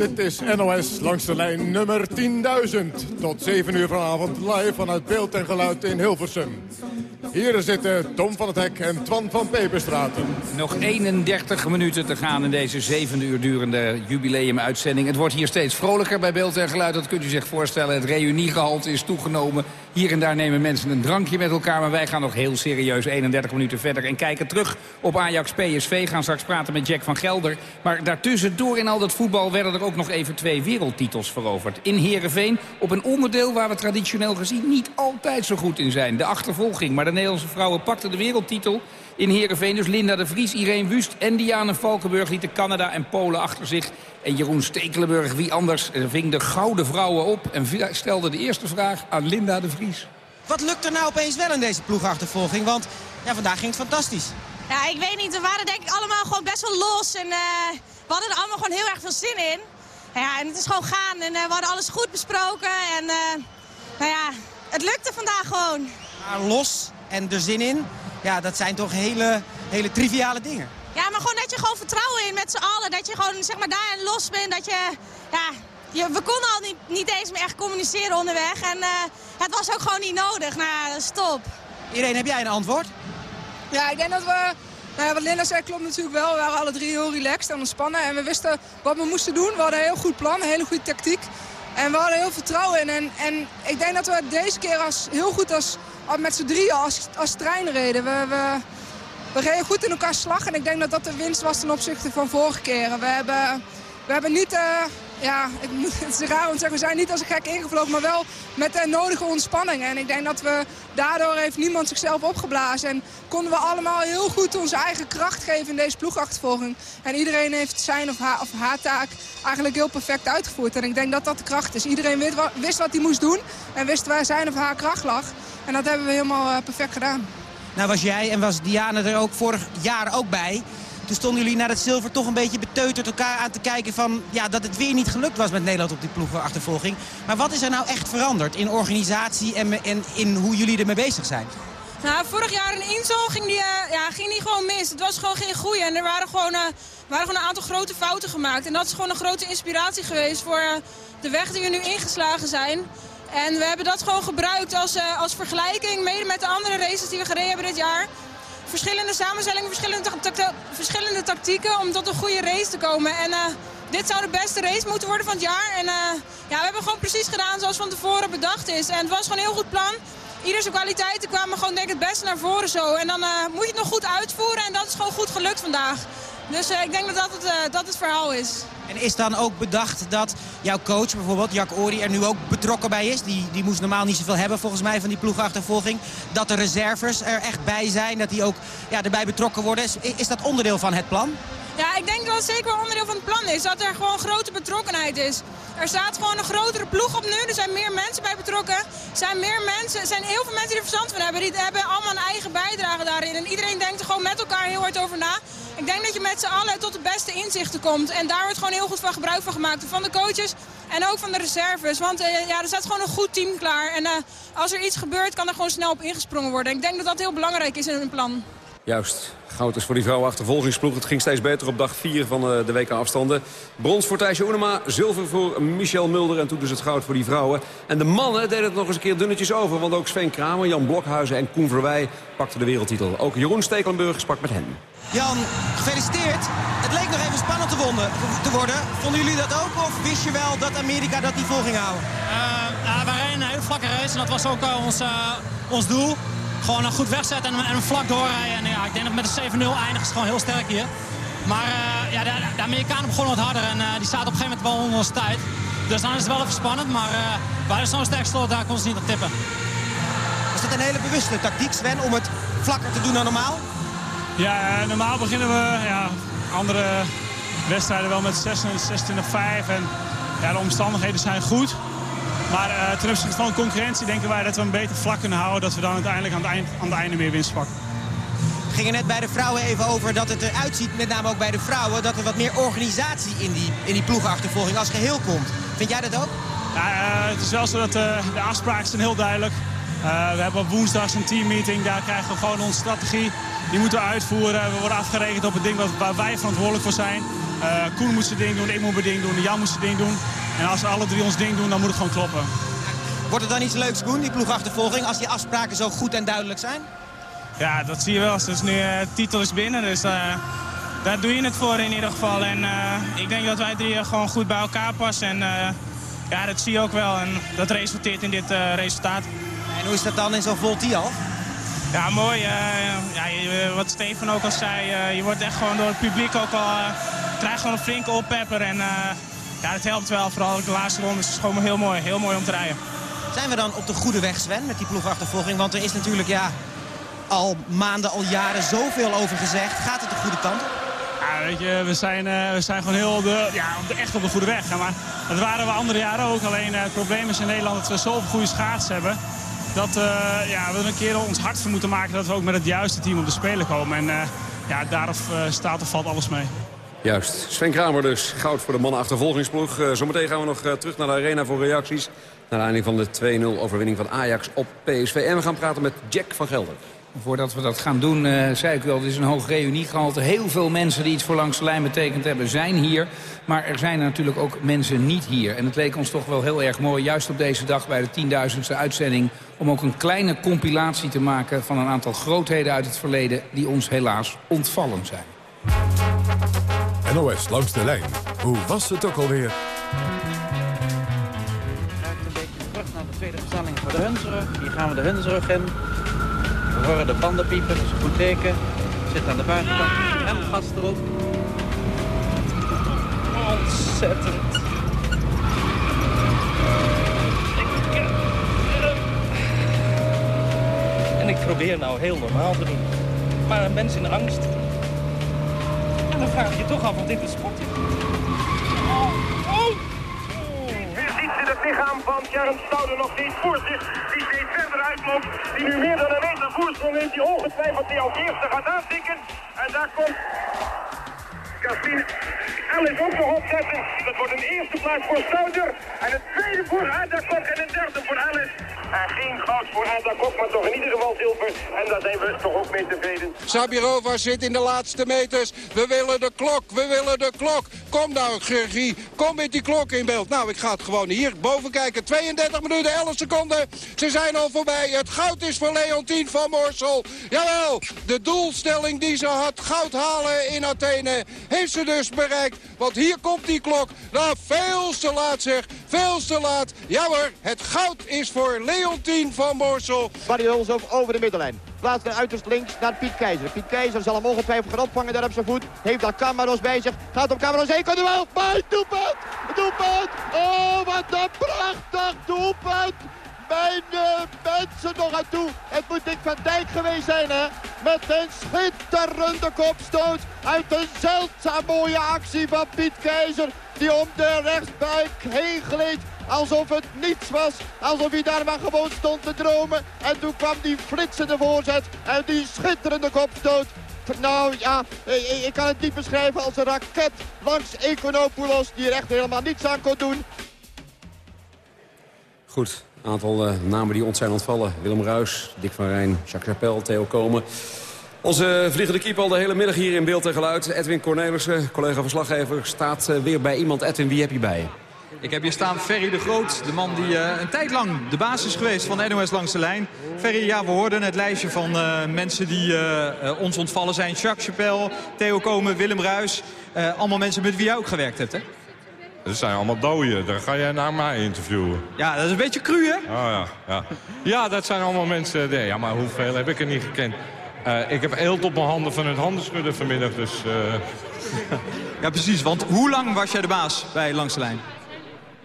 Dit is NOS langs de lijn nummer 10.000. Tot 7 uur vanavond live vanuit beeld en geluid in Hilversum. Hier zitten Tom van het Hek en Twan van Peperstraten. Nog 31 minuten te gaan in deze zevende uur durende jubileumuitzending. Het wordt hier steeds vrolijker bij beeld en geluid. Dat kunt u zich voorstellen. Het reuniegehalte is toegenomen. Hier en daar nemen mensen een drankje met elkaar. Maar wij gaan nog heel serieus 31 minuten verder. En kijken terug op Ajax PSV. Gaan straks praten met Jack van Gelder. Maar daartussendoor in al dat voetbal werden er ook nog even twee wereldtitels veroverd. In Heerenveen op een onderdeel waar we traditioneel gezien niet altijd zo goed in zijn. De achtervolging. Maar de Nederlandse vrouwen pakten de wereldtitel in Heerenveen. Dus Linda de Vries, Irene Wust en Diane Valkenburg lieten Canada en Polen achter zich. En Jeroen Stekelenburg, wie anders, eh, ving de gouden vrouwen op... en stelde de eerste vraag aan Linda de Vries. Wat lukt er nou opeens wel in deze ploegachtervolging? Want ja, vandaag ging het fantastisch. Ja, ik weet niet. We waren denk ik allemaal gewoon best wel los. En uh, we hadden er allemaal gewoon heel erg veel zin in. Ja, en het is gewoon gaan. En uh, we hadden alles goed besproken. En uh, nou ja, het lukte vandaag gewoon. Maar los en er zin in, ja, dat zijn toch hele, hele triviale dingen. Ja, maar gewoon dat je gewoon vertrouwen in met z'n allen. Dat je gewoon zeg maar daar los bent. Dat je, ja, je, we konden al niet, niet eens meer echt communiceren onderweg. En uh, het was ook gewoon niet nodig. Nou stop. Irene, heb jij een antwoord? Ja, ik denk dat we... Nou ja, wat Linda zei klopt natuurlijk wel. We waren alle drie heel relaxed en ontspannen. En we wisten wat we moesten doen. We hadden een heel goed plan, een hele goede tactiek. En we hadden heel vertrouwen in. En, en ik denk dat we deze keer als, heel goed als, met z'n drieën als, als trein reden. We, we, we reden goed in elkaar slag. En ik denk dat dat de winst was ten opzichte van vorige keren. We hebben, we hebben niet... Uh, ja, ik het is raar om te zeggen, we zijn niet als een gek ingevlogen, maar wel met de nodige ontspanning. En ik denk dat we, daardoor heeft niemand zichzelf opgeblazen. En konden we allemaal heel goed onze eigen kracht geven in deze ploegachtervolging. En iedereen heeft zijn of haar, of haar taak eigenlijk heel perfect uitgevoerd. En ik denk dat dat de kracht is. Iedereen wist wat, wist wat hij moest doen en wist waar zijn of haar kracht lag. En dat hebben we helemaal uh, perfect gedaan. Nou was jij en was Diane er ook vorig jaar ook bij. Toen stonden jullie naar het zilver toch een beetje beteuterd elkaar aan te kijken van... Ja, dat het weer niet gelukt was met Nederland op die ploegachtervolging. Maar wat is er nou echt veranderd in organisatie en, in hoe jullie ermee bezig zijn? Nou, vorig jaar in Insel ging die, uh, ja, ging die gewoon mis. Het was gewoon geen groei en er waren gewoon, uh, waren gewoon een aantal grote fouten gemaakt. En dat is gewoon een grote inspiratie geweest voor uh, de weg die we nu ingeslagen zijn. En we hebben dat gewoon gebruikt als, als vergelijking, mede met de andere races die we gereden hebben dit jaar verschillende samenstellingen, verschillende, verschillende tactieken om tot een goede race te komen. En uh, dit zou de beste race moeten worden van het jaar. En uh, ja, we hebben gewoon precies gedaan zoals van tevoren bedacht is. En het was gewoon een heel goed plan. Ieder kwaliteiten kwamen gewoon denk ik het beste naar voren zo. En dan uh, moet je het nog goed uitvoeren en dat is gewoon goed gelukt vandaag. Dus ik denk dat dat het, dat het verhaal is. En is dan ook bedacht dat jouw coach, bijvoorbeeld Jack Ori, er nu ook betrokken bij is? Die, die moest normaal niet zoveel hebben volgens mij van die ploegachtervolging. Dat de reserves er echt bij zijn, dat die ook ja, erbij betrokken worden. Is, is dat onderdeel van het plan? Ja, ik denk dat het zeker onderdeel van het plan is. Dat er gewoon grote betrokkenheid is. Er staat gewoon een grotere ploeg op nu. Er zijn meer mensen bij betrokken. Er zijn, meer mensen, zijn heel veel mensen die er verstand van hebben. Die hebben allemaal een eigen bijdrage daarin. En iedereen denkt er gewoon met elkaar heel hard over na. Ik denk dat je met z'n allen tot de beste inzichten komt. En daar wordt gewoon heel goed van gebruik van gemaakt. Van de coaches en ook van de reserves. Want uh, ja, er staat gewoon een goed team klaar. En uh, als er iets gebeurt, kan er gewoon snel op ingesprongen worden. Ik denk dat dat heel belangrijk is in hun plan. Juist. Goud is voor die vrouwen achtervolgingsploeg. Het ging steeds beter op dag 4 van eh, de WK-afstanden. Brons voor Thijsje Oenema, zilver voor Michel Mulder... en toen dus het goud voor die vrouwen. En de mannen deden het nog eens een keer dunnetjes over... want ook Sven Kramer, Jan Blokhuizen en Koen Verwij pakten de wereldtitel. Ook Jeroen Stekelenburg sprak met hen. Jan, gefeliciteerd. Het leek nog even spannend te, wonden, te worden. Vonden jullie dat ook of wist je wel dat Amerika dat niveau ging houden? Uh, wij reden een hele vlakke race en dat was ook uh, ons, uh, ons doel gewoon een goed wegzetten en, en een vlak doorrijden. En ja, ik denk dat met de 7-0 eindigen is gewoon heel sterk hier. Maar uh, ja, de, de, Amerikanen begonnen wat harder en uh, die zaten op een gegeven moment wel onder onze tijd. Dus dan is het wel even spannend, maar uh, waar is zo'n sterk slot, daar kon ze niet op tippen. Is dat een hele bewuste tactiek, Sven, om het vlakker te doen dan normaal? Ja, normaal beginnen we ja, andere wedstrijden wel met 26-5 en ja, de omstandigheden zijn goed. Maar uh, ten opzichte van concurrentie denken wij dat we een beter vlak kunnen houden. Dat we dan uiteindelijk aan het, eind, aan het einde meer winst pakken. We gingen net bij de vrouwen even over dat het eruit ziet, met name ook bij de vrouwen... dat er wat meer organisatie in die, in die ploegachtervolging als geheel komt. Vind jij dat ook? Ja, uh, het is wel zo dat uh, de afspraken zijn heel duidelijk. we hebben op woensdag een teammeeting. Daar krijgen we gewoon onze strategie. Die moeten we uitvoeren. We worden afgerekend op het ding waar wij verantwoordelijk voor zijn. Koen moet zijn ding doen, ik moet mijn ding doen, Jan moet zijn ding doen. En als alle drie ons ding doen, dan moet het gewoon kloppen. Wordt het dan iets leuks, Koen, die ploegachtervolging, als die afspraken zo goed en duidelijk zijn? Ja, dat zie je wel. Dus nu uh, titel is binnen, dus uh, daar doe je het voor in ieder geval. En uh, ik denk dat wij drie gewoon goed bij elkaar passen. En ja, dat zie je ook wel. En dat resulteert in dit resultaat. En hoe is dat dan in zo'n Volti al? Ja, mooi. ja, wat Steven ook al zei, je wordt echt gewoon door het publiek ook al... krijgt gewoon een flinke oppepper. En ja, dat helpt wel. Vooral de laatste ronde is het gewoon heel mooi. Heel mooi om te rijden. Zijn we dan op de goede weg, Sven, met die ploegachtervolging? Want er is natuurlijk, ja, al maanden, al jaren zoveel over gezegd. Gaat het de goede kant op? Ja, weet je, we zijn, uh, we zijn gewoon heel de, ja, echt op de goede weg. Maar dat waren we andere jaren ook. Alleen uh, het probleem is in Nederland dat we zoveel goede schaats hebben. Dat uh, ja, we er een keer ons hart voor moeten maken dat we ook met het juiste team op de Spelen komen. En ja, daar staat of valt alles mee. Juist. Sven Kramer dus. Goud voor de mannen achtervolgingsploeg. zometeen gaan we nog terug naar de arena voor reacties. Naar aanleiding van de 2-0 overwinning van Ajax op PSV. En we gaan praten met Jack van Gelder. Voordat we dat gaan doen, uh, zei ik wel, het is een hoog reuniegehalte. Heel veel mensen die iets voor langs de lijn betekend hebben, zijn hier. Maar er zijn natuurlijk ook mensen niet hier. En het leek ons toch wel heel erg mooi, juist op deze dag bij de tienduizendste uitzending... om ook een kleine compilatie te maken van een aantal grootheden uit het verleden... die ons helaas ontvallen zijn. NOS langs de lijn. Hoe was het ook alweer? een beetje terug naar de tweede verstelling voor de Hunsrug. Hier gaan we de Hunsrug in. We horen de banden piepen, dat is een goed teken. Zit aan de buitenkant, en vast erop. Ontzettend. En ik probeer nou heel normaal te doen. Maar een mens in angst. Dan vraag je je toch af wat dit is sport is. het lichaam van Sharon Stouder nog steeds voor zich. Die steeds verder uitloopt. Die nu meer dan een meter voorsprong heeft. Die ongetwijfeld die als eerste gaat aantikken. En daar komt Kaspien Ellis ook nog opzetten. Dat wordt een eerste plaats voor Stouder. En een tweede voor Adakok en een derde voor Ellis. En geen goud voor Adakok, maar toch in ieder geval zilver. En daar zijn we toch ook mee tevreden. Sabirova zit in de laatste meters. We willen de klok, we willen de klok. Kom nou, Gergie, kom met die klok in beeld. Nou, ik ga het gewoon hier boven kijken. 32 minuten, 11 seconden. Ze zijn al voorbij. Het goud is voor Leontien van Morsel. Jawel, de doelstelling die ze had, goud halen in Athene, heeft ze dus bereikt. Want hier komt die klok. Nou, veel te laat zeg. Veel te laat. Ja hoor, het goud is voor Leontien van Morsel. Barry Hulshoff over de middenlijn. Plaatst naar uiterst links naar Piet Keizer. Piet Keizer zal hem ongetwijfeld gaan opvangen daar op zijn voet. Heeft daar Camaros bij zich. Gaat op Camaros heen. Kan wel. Maar doelpunt! Doelpunt! Oh, wat een prachtig doelpunt! Mijn uh, mensen nog aan toe. Het moet Dick van Dijk geweest zijn, hè? Met een schitterende kopstoot uit een zeldzaam mooie actie van Piet Keizer. Die om de rechtsbuik heen gleed alsof het niets was. Alsof hij daar maar gewoon stond te dromen. En toen kwam die flitsende voorzet en die schitterende kopstoot. Nou ja, ik kan het niet beschrijven als een raket langs Econopoulos die er echt helemaal niets aan kon doen. Goed, aantal uh, namen die ons zijn ontvallen. Willem Ruis, Dick van Rijn, Jacques Chapelle, Theo Komen. Onze vliegende keeper al de hele middag hier in beeld en geluid. Edwin Cornelissen, collega-verslaggever, staat uh, weer bij iemand. Edwin, wie heb je bij je? Ik heb hier staan Ferry de Groot, de man die uh, een tijd lang de basis is geweest van NOS langs de lijn. Ferry, ja, we hoorden het lijstje van mensen die ons ontvallen zijn. Jacques Chapelle, Theo Komen, Willem Ruis. allemaal mensen met wie jij ook gewerkt hebt, hè? Dat zijn allemaal doden. Dan ga jij naar mij interviewen. Ja, dat is een beetje cru, hè? Oh, ja, ja. ja, dat zijn allemaal mensen... Nee, ja, maar hoeveel heb ik er niet gekend? ik heb eelt op mijn handen van het handenschudden vanmiddag, dus... ja, precies. Want hoe lang was jij de baas bij Langs de Lijn?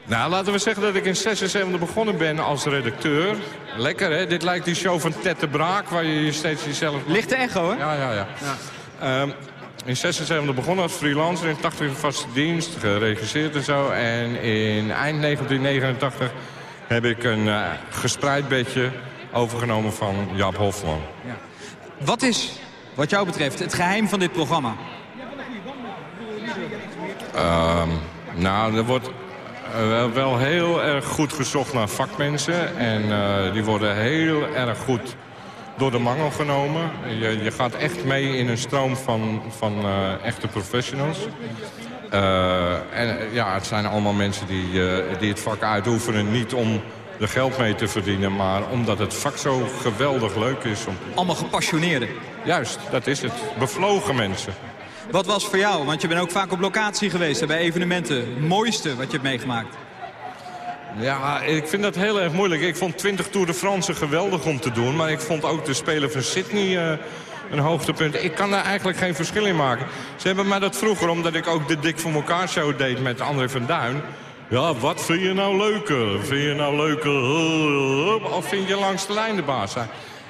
Nou, laten we zeggen dat ik in 76 begonnen ben als redacteur. Lekker, hè? Dit lijkt die show van Tette Braak, waar je steeds jezelf... Lichte echo, hè? Ja, ja, ja. ja. Um, in 76 begonnen als freelancer, in 80 vaste dienst, geregisseerd en zo. En in eind 1989 heb ik een uh, gespreid bedje overgenomen van Jaap Hofman. Ja. Wat is, wat jou betreft, het geheim van dit programma? Um, nou, er wordt uh, wel heel erg goed gezocht naar vakmensen. En uh, die worden heel erg goed door de mangel genomen. Je, je gaat echt mee in een stroom van, van uh, echte professionals. en ja, het zijn allemaal mensen die, die het vak uitoefenen. Niet om er geld mee te verdienen. Maar omdat het vak zo geweldig leuk is. Om... Allemaal gepassioneerden. Juist, dat is het. Bevlogen mensen. Wat was voor jou, want je bent ook vaak op locatie geweest bij evenementen. Het mooiste wat je hebt meegemaakt? Ja, ik vind dat heel erg moeilijk. Ik vond 20 Tour de France geweldig om te doen. Maar ik vond ook de Spelen van Sydney uh, een hoogtepunt. Ik kan daar eigenlijk geen verschil in maken. Ze hebben mij dat vroeger, omdat ik ook de Dik voor elkaar show deed met André van Duin... Ja, wat vind je nou leuker? Vind je nou leuker of vind je langs de lijn de baas zijn?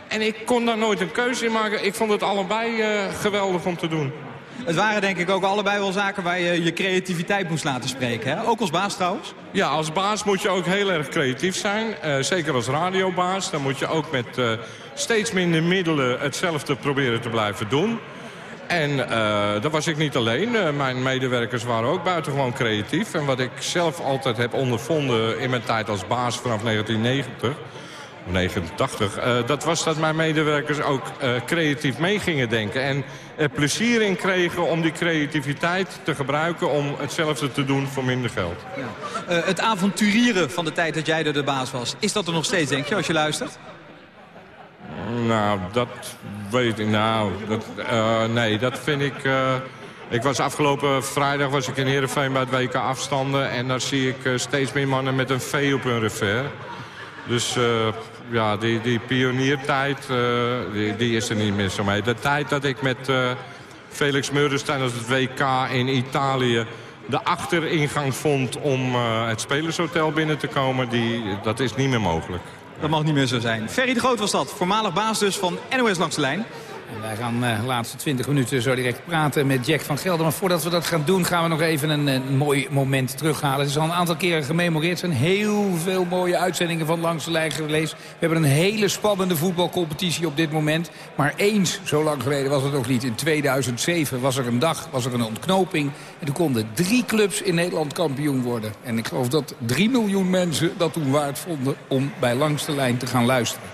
En ik kon daar nooit een keuze in maken. Ik vond het allebei uh, geweldig om te doen. Het waren denk ik ook allebei wel zaken waar je je creativiteit moest laten spreken. Hè? Ook als baas trouwens? Ja, als baas moet je ook heel erg creatief zijn. Uh, zeker als radiobaas. Dan moet je ook met uh, steeds minder middelen hetzelfde proberen te blijven doen. En uh, daar was ik niet alleen. mijn medewerkers waren ook buitengewoon creatief. En wat ik zelf altijd heb ondervonden in mijn tijd als baas vanaf 1990... 89, uh, dat was dat mijn medewerkers ook uh, creatief mee gingen denken. En er plezier in kregen om die creativiteit te gebruiken... om hetzelfde te doen voor minder geld. Ja. Uh, het avonturieren van de tijd dat jij er de baas was... is dat er nog steeds, denk je, als je luistert? Nou, dat weet ik... Nou, dat, nee, dat vind ik... Ik was afgelopen vrijdag was ik in Heerenveen bij het WK afstanden... en daar zie ik steeds meer mannen met een V op hun revers. Dus ja, die, die pioniertijd, uh, die, die, is er niet meer zo mee. De tijd dat ik met uh, Felix Meurders tijdens het WK in Italië... de achteringang vond om uh, het Spelershotel binnen te komen... Die, dat is niet meer mogelijk. Dat mag niet meer zo zijn. Ferry de Groot was dat, voormalig baas dus van NOS Langs de Lijn. Wij gaan uh, de laatste 20 minuten zo direct praten met Jack van Gelder. Maar voordat we dat gaan doen, gaan we nog even een, mooi moment terughalen. Het is al een aantal keren gememoreerd. Er zijn heel veel mooie uitzendingen van Langs de Lijn geweest. We hebben een hele spannende voetbalcompetitie op dit moment. Maar eens, zo lang geleden was het ook niet. In 2007 was er een dag, was er een ontknoping. En toen konden drie clubs in Nederland kampioen worden. En ik geloof dat 3 miljoen mensen dat toen waard vonden om bij Langs de Lijn te gaan luisteren.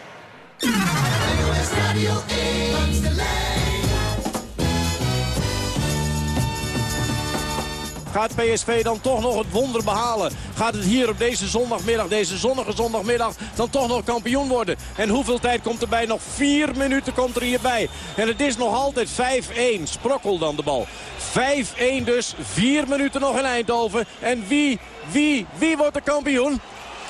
Gaat PSV dan toch nog het wonder behalen? Gaat het hier op deze zondagmiddag, deze zonnige zondagmiddag, dan toch nog kampioen worden? En hoeveel tijd komt erbij? Nog vier minuten komt er hierbij. En het is nog altijd 5-1. Sprokkel dan de bal. 5-1 dus. Vier minuten nog in Eindhoven. En wie, wie, wie wordt de kampioen?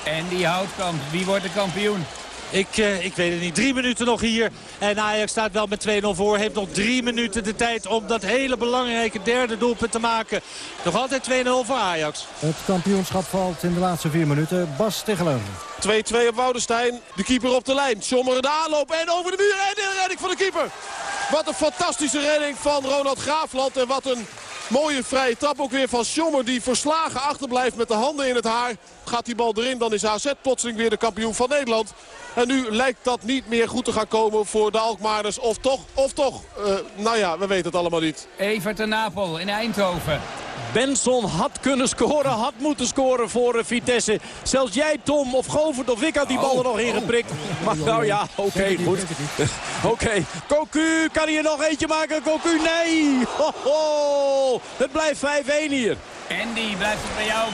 En die Houtkamp, wie wordt de kampioen? Ik, uh, ik weet het niet. Drie minuten nog hier. En Ajax staat wel met 2-0 voor. Heeft nog drie minuten de tijd om dat hele belangrijke derde doelpunt te maken. Nog altijd 2-0 voor Ajax. Het kampioenschap valt in de laatste vier minuten. Bas Stigler. 2-2 op Woudenstein. De keeper op de lijn. Sommer de aanloop en over de muur. En de redding van de keeper. Wat een fantastische redding van Ronald Graafland. En wat een mooie vrije trap ook weer van Schommer. Die verslagen achterblijft met de handen in het haar. Gaat die bal erin, dan is AZ plotseling weer de kampioen van Nederland. En nu lijkt dat niet meer goed te gaan komen voor de Alkmaarders. Of toch, of toch. Uh, nou ja, we weten het allemaal niet. Evert de Napel in Eindhoven. Benson had kunnen scoren, had moeten scoren voor uh, Vitesse. Zelfs jij, Tom, of Govert of ik had die bal er nog in geprikt. Maar nou ja, oké, okay, goed. Oké, okay. Cocu, kan hij er nog eentje maken? Cocu, nee! Ho, ho. Het blijft 5-1 hier. Andy, blijft het bij jou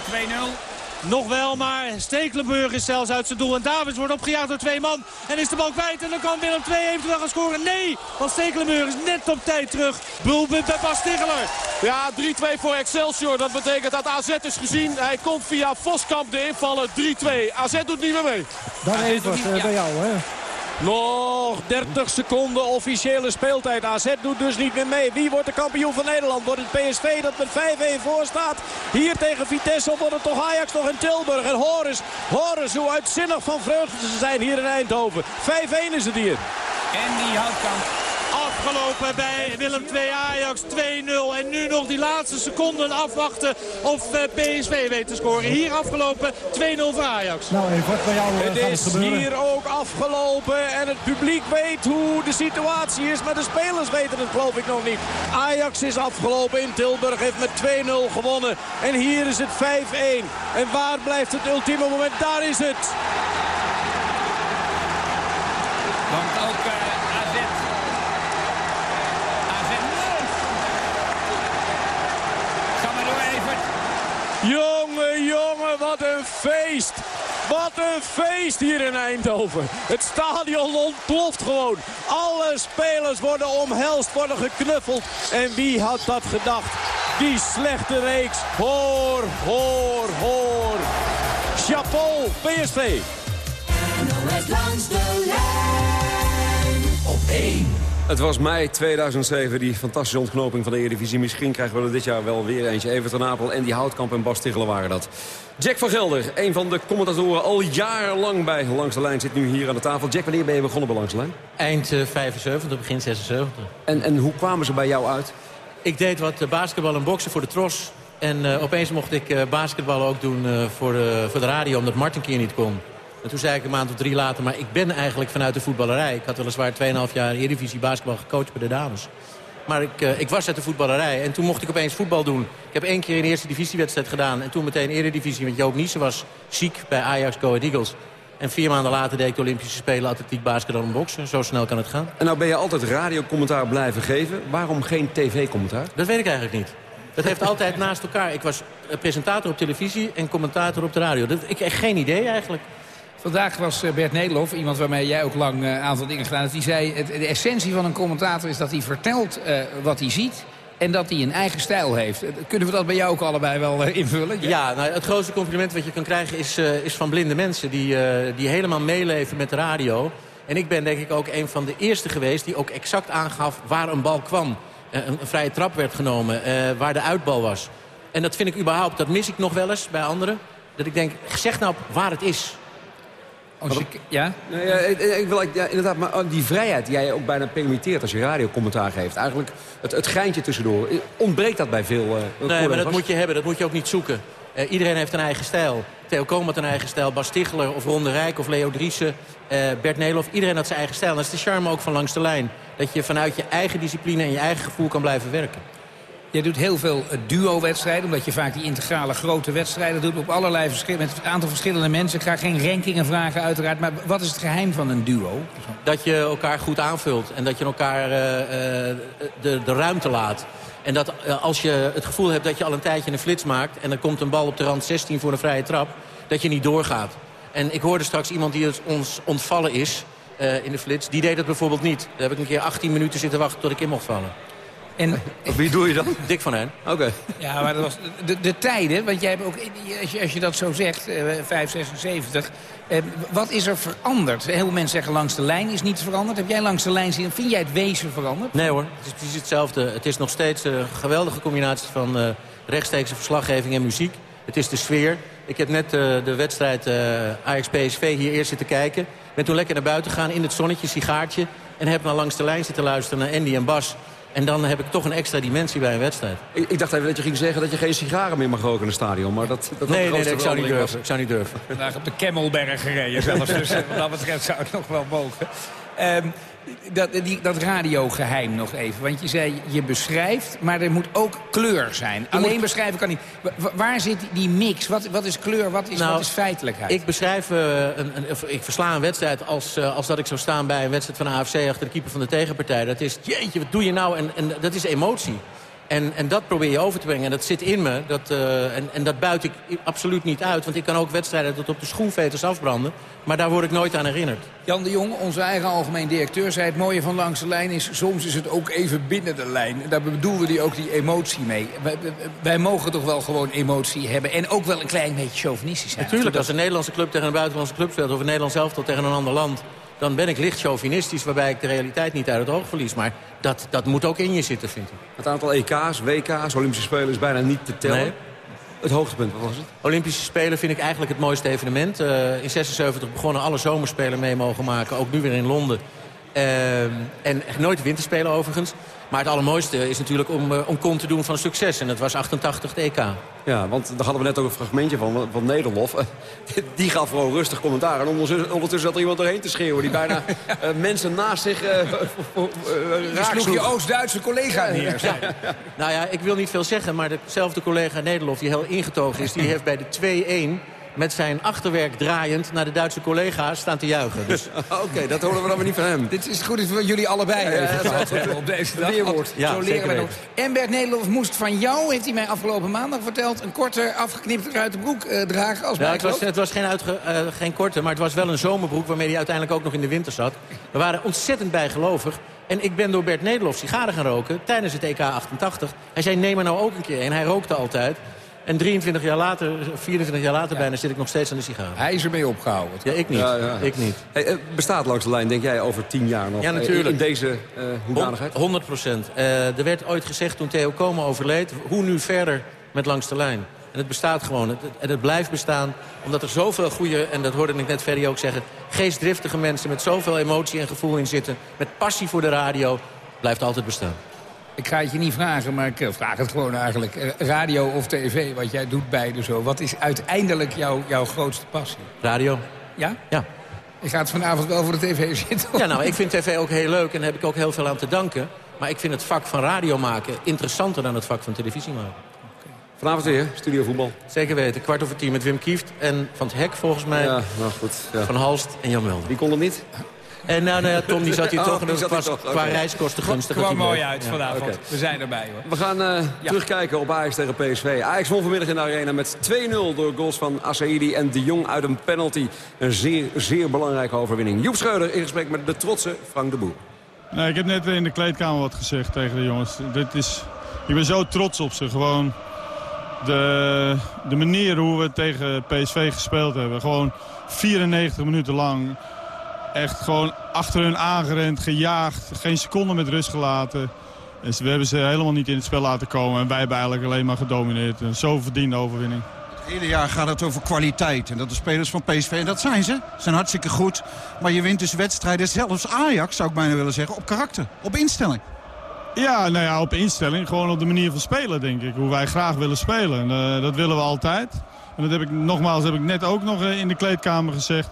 2-0? Nog wel, maar Stekelenburg is zelfs uit zijn doel. En Davids wordt opgejaagd door twee man. En is de bal kwijt. En dan kan Willem II eventueel gaan scoren. Nee, want Stekelenburg is net op tijd terug. Bulbut bij Bas Stigler. Ja, 3-2 voor Excelsior. Dat betekent dat AZ is gezien. Hij komt via Voskamp de invallen. 3-2. AZ doet niet meer mee. Dan even uh, bij jou, hè. Nog 30 seconden officiële speeltijd. AZ doet dus niet meer mee. Wie wordt de kampioen van Nederland? Wordt het PSV dat met 5-1 voor staat? Hier tegen Vitesse of wordt het toch Ajax nog in Tilburg? En Horus, Horus, hoe uitzinnig van vreugde ze zijn hier in Eindhoven. 5-1 is het hier. En die houtkamp afgelopen bij Willem 2 Ajax 2-0. En nu nog die laatste seconden afwachten of eh, PSV weet te scoren. Hier afgelopen 2-0 voor Ajax. Nou, even bij jou Het is het hier ook afgelopen en het publiek weet hoe de situatie is. Maar de spelers weten het geloof ik nog niet. Ajax is afgelopen in Tilburg, heeft met 2-0 gewonnen. En hier is het 5-1. En waar blijft het ultieme moment? Daar is het. Want ook uh, AZ Jongen, jongen, wat een feest. Wat een feest hier in Eindhoven. Het stadion ontploft gewoon. Alle spelers worden omhelst, worden geknuffeld. En wie had dat gedacht? Die slechte reeks. Hoor, hoor, hoor. Chapeau, PSV. NOS langs de lijn op 1. Het was mei 2007, die fantastische ontknoping van de Eredivisie. Misschien krijgen we er dit jaar wel weer eentje. Everton Apel en die Houtkamp en Bas Tichelen waren dat. Jack van Gelder, een van de commentatoren al jarenlang bij Langs de Lijn... zit nu hier aan de tafel. Jack, wanneer ben je begonnen bij Langs de Lijn? Eind uh, 75, begin 76. En, en hoe kwamen ze bij jou uit? Ik deed wat uh, basketbal en boksen voor de Tros. En uh, opeens mocht ik basketballen ook doen voor, de, voor de radio... omdat Martin keer niet kon. En toen zei ik een maand of drie later... maar ik ben eigenlijk vanuit de voetballerij. Ik had weliswaar 2,5 jaar Eredivisie basketbal gecoacht bij de dames. Maar ik, uh, ik was uit de voetballerij. En toen mocht ik opeens voetbal doen. Ik heb één keer een eerste divisiewedstrijd gedaan. En toen meteen Eredivisie. Want Joop Niessen was ziek bij Ajax Go Eagles. En vier maanden later deed ik de Olympische Spelen atletiek, basketbal en boksen. Zo snel kan het gaan. En nou ben je altijd radiocommentaar blijven geven. Waarom geen tv-commentaar? Dat weet ik eigenlijk niet. Dat heeft altijd naast elkaar. Ik was presentator op televisie en commentator op de radio. Dat, ik heb geen idee eigenlijk. Vandaag was eh, Bert Nederlof, iemand waarmee jij ook lang een aantal dingen gedaan hebt. Die zei, het, de essentie van een commentator is dat hij vertelt uh, wat hij ziet en dat hij een eigen stijl heeft. Kunnen we dat bij jou ook allebei wel invullen? Ja, nou, het grootste compliment wat je kan krijgen is, is van blinde mensen... Die, die helemaal meeleven met de radio. En ik ben denk ik ook een van de eerste geweest... die ook exact aangaf waar een bal kwam. Een, een vrije trap werd genomen, waar de uitbal was. En dat vind ik überhaupt, dat mis ik nog wel eens bij anderen. Dat ik denk, zeg nou waar het is. Als je, ja? Nou ja, ik wil, ja, inderdaad, maar die vrijheid die jij ook bijna permitteert als je radiocommentaar geeft. Eigenlijk het, het geintje tussendoor. Ontbreekt dat bij veel uh, Nee, maar dat moet je hebben. Dat moet je ook niet zoeken. Uh, iedereen heeft een eigen stijl. Theo Koom had een eigen stijl. Bas Tichler of Ronde Rijk of Leo Driessen. Uh, Bert Nederlof. Iedereen had zijn eigen stijl. dat is de charme ook van langs de lijn. Dat je vanuit je eigen discipline en je eigen gevoel kan blijven werken. Je doet heel veel duo-wedstrijden, omdat je vaak die integrale grote wedstrijden doet op allerlei verschillen, met een aantal verschillende mensen. Ik ga geen rankingen vragen uiteraard, maar wat is het geheim van een duo? Dat je elkaar goed aanvult en dat je elkaar uh, uh, de, de ruimte laat. En dat als je het gevoel hebt dat je al een tijdje een flits maakt... en er komt een bal op de rand 16 voor een vrije trap, dat je niet doorgaat. En ik hoorde straks iemand die het ons ontvallen is in de flits. Die deed het bijvoorbeeld niet. Daar heb ik een keer 18 minuten zitten wachten tot ik in mocht vallen. En, Wie doe je dan? Dick van Hen. Oké. Okay. Ja, maar dat was de, de tijden, want jij hebt ook, als je, als je dat zo zegt, uh, 5, 76... Uh, wat is er veranderd? Heel veel mensen zeggen langs de lijn is niets veranderd. Heb jij langs de lijn zien? Vind jij het wezen veranderd? Nee hoor, het is precies hetzelfde. Het is nog steeds een geweldige combinatie van uh, rechtstreekse verslaggeving en muziek. Het is de sfeer. Ik heb net uh, de wedstrijd uh, Ajax-PSV hier eerst zitten kijken. Ben toen lekker naar buiten gegaan in het zonnetje, sigaartje. En heb naar langs de lijn zitten luisteren naar Andy en Bas. En dan heb ik toch een extra dimensie bij een wedstrijd. Ik, ik dacht even dat je ging zeggen dat je geen sigaren meer mag roken in het stadion. Maar dat, dat nee, nee, nee ik, zou niet durven, ik zou niet durven. Vandaag op de Kemmelberg gereden zelfs. dus wat dat betreft zou het nog wel mogen. Um, dat, die, dat radiogeheim nog even. Want je zei, je beschrijft, maar er moet ook kleur zijn. Je Alleen moet... beschrijven kan niet. Waar zit die mix? Wat, wat is kleur, wat is, nou, wat is feitelijkheid? Ik beschrijf, uh, een, een, ik versla een wedstrijd als, uh, als dat ik zou staan bij een wedstrijd van de AFC... achter de keeper van de tegenpartij. Dat is, jeetje, wat doe je nou? En, en dat is emotie. En, en dat probeer je over te brengen. En dat zit in me. Dat, uh, en, en dat buit ik absoluut niet uit. Want ik kan ook wedstrijden tot op de schoenveters afbranden. Maar daar word ik nooit aan herinnerd. Jan de Jong, onze eigen algemeen directeur, zei... het mooie van langs de lijn is, soms is het ook even binnen de lijn. Daar bedoelen we ook die emotie mee. Wij, wij, mogen toch wel gewoon emotie hebben. En ook wel een klein beetje chauvinistisch zijn. Natuurlijk, als een Nederlandse club tegen een buitenlandse club speelt... of een Nederlands elftal tegen een ander land... dan ben ik licht chauvinistisch, waarbij ik de realiteit niet uit het oog verlies. Maar dat, dat moet ook in je zitten, vind ik. Het aantal EK's, WK's, Olympische Spelen is bijna niet te tellen. Nee. Het hoogtepunt, wat was het? Olympische Spelen vind ik eigenlijk het mooiste evenement. Uh, in 76 begonnen alle zomerspelen mee mogen maken. Ook nu weer in Londen. Uh, en nooit winterspelen overigens. Maar het allermooiste is natuurlijk om, uh, om kon te doen van een succes. En dat was 88 de EK. Ja, want daar hadden we net ook een fragmentje van, van Nederlof. Die gaf gewoon rustig commentaar. En ondertussen, ondertussen zat er iemand doorheen te schreeuwen... die bijna uh, mensen naast zich uh, uh, sloeg je Oost-Duitse collega neer. Ja. Nou ja, ik wil niet veel zeggen... maar dezelfde collega Nederlof, die heel ingetogen is... die heeft bij de 2-1 met zijn achterwerk draaiend naar de Duitse collega's staan te juichen. Dus... Oké, dat horen we dan maar niet van hem. Dit is goed dat we jullie allebei Ja, ja. hebben op deze dag. Weerwoord. Ja, Zo leren we nog. En Bert Nederlof moest van jou, heeft hij mij afgelopen maandag verteld... een korte, afgeknipte uit de broek eh, dragen als Ja, het was, het was geen, uitge, eh, geen korte, maar het was wel een zomerbroek... waarmee hij uiteindelijk ook nog in de winter zat. We waren ontzettend bijgelovig. En ik ben door Bert Nederlof sigaren gaan roken tijdens het EK 88. Hij zei, neem er nou ook een keer een. Hij rookte altijd. En 23 jaar later, 24 jaar later bijna, zit ik nog steeds aan de sigaar. Hij is ermee opgehouden. Ja, ik niet. Ik niet. Hey, eh, bestaat langs de lijn, denk jij, over tien jaar nog? Ja, eh, natuurlijk. In deze eh hoedanigheid? 100 procent. er werd ooit gezegd toen Theo Komen overleed... hoe nu verder met Langs de Lijn. En het bestaat gewoon. Het- En het blijft bestaan omdat er zoveel goede... en dat hoorde ik net Ferry ook zeggen... geestdriftige mensen met zoveel emotie en gevoel in zitten... met passie voor de radio, blijft altijd bestaan. Ik ga het je niet vragen, maar ik eh, vraag het gewoon eigenlijk. Eh, Radio of tv, wat jij doet beide zo. Wat is uiteindelijk jouw, jouw grootste passie? Radio. Ja? Ja. Je gaat vanavond wel voor de tv zitten? Ja, nou, ik vind tv ook heel leuk en daar heb ik ook heel veel aan te danken. Maar ik vind het vak van radio maken interessanter dan het vak van televisie maken. Vanavond weer, Studio Voetbal. Zeker weten. Kwart over tien met Wim Kieft en Van het Hek volgens mij. Ja, nou goed. Ja. Van Halst en Jan Mulder. Die kon het niet? En nou, nou ja, Tom die zat hier Oh, toch. En dat was toch, qua reiskosten gunstig. dat Kwam mooi uit Ja. vanavond. We zijn erbij hoor. We gaan eh, terugkijken op Ajax tegen PSV. Ajax won vanmiddag in de arena met 2-0 door goals van Asaidi en De Jong uit een penalty. Een zeer, zeer belangrijke overwinning. Joep Schreuder in gesprek met de trotse Frank de Boer. Nee, ik heb net in de kleedkamer wat gezegd tegen de jongens. Dit is, ik ben zo trots op ze. Gewoon de, de manier hoe we tegen PSV gespeeld hebben. Gewoon 94 minuten lang. Echt gewoon achter hun aangerend, gejaagd. Geen seconde met rust gelaten. En ze- we hebben ze helemaal niet in het spel laten komen. En wij hebben eigenlijk alleen maar gedomineerd. Een zo verdiende overwinning. Het hele jaar gaat het over kwaliteit. En dat de spelers van PSV, en dat zijn ze, zijn hartstikke goed. Maar je wint dus wedstrijden, zelfs Ajax zou ik bijna willen zeggen, op karakter, op instelling. Ja, nou ja, op instelling. Gewoon op de manier van spelen, denk ik. Hoe wij graag willen spelen. En, eh, dat willen we altijd. En dat heb ik, nogmaals, heb ik net ook nog eh, in de kleedkamer gezegd.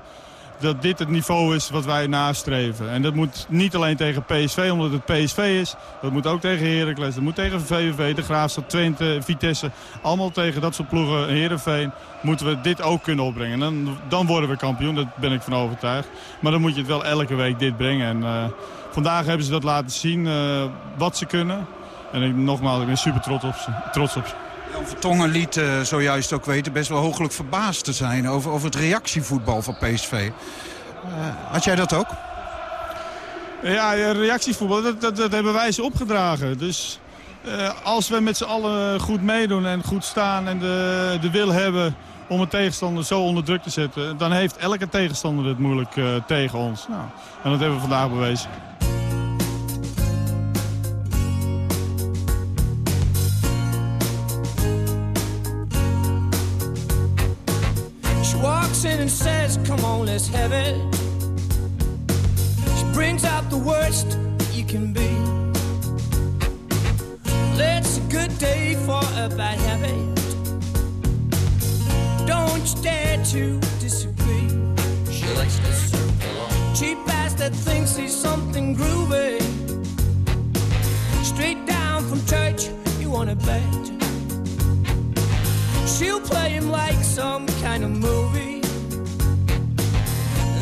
Dat dit het niveau is wat wij nastreven. En dat moet niet alleen tegen PSV, omdat het PSV is. Dat moet ook tegen Heracles. Dat moet tegen VVV, de Graafstad, Twente, Vitesse. Allemaal tegen dat soort ploegen, Heerenveen. Moeten we dit ook kunnen opbrengen. En dan, dan worden we kampioen, daar ben ik van overtuigd. Maar dan moet je het wel elke week dit brengen. En, eh, vandaag hebben ze dat laten zien, eh, wat ze kunnen. En ik, nogmaals, ik ben super trots op ze. Trots op ze. Vertongen liet eh, zojuist ook weten best wel hooglijk verbaasd te zijn over, over het reactievoetbal van PSV. Eh, had jij dat ook? Ja, reactievoetbal, dat, dat, dat hebben wij ze opgedragen. Dus eh, als we met z'n allen goed meedoen en goed staan en de, de wil hebben om een tegenstander zo onder druk te zetten... dan heeft elke tegenstander het moeilijk tegen ons. Nou, en dat hebben we vandaag bewezen. And says, Come on, let's have it. She brings out the worst that you can be. Well, it's a good day for a bad habit. Don't you dare to disagree. She likes to circle on. Cheap ass that thinks he's something groovy. Straight down from church, you wanna bet. She'll play him like some kind of movie.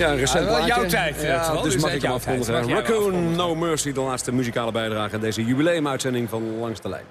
Ja, een recent Ja, plaatje. jouw tijd, Ja, dus Dus mag ik hem afkondigen. Raccoon No Mercy, de laatste muzikale bijdrage aan deze jubileumuitzending van Langs de Lijn.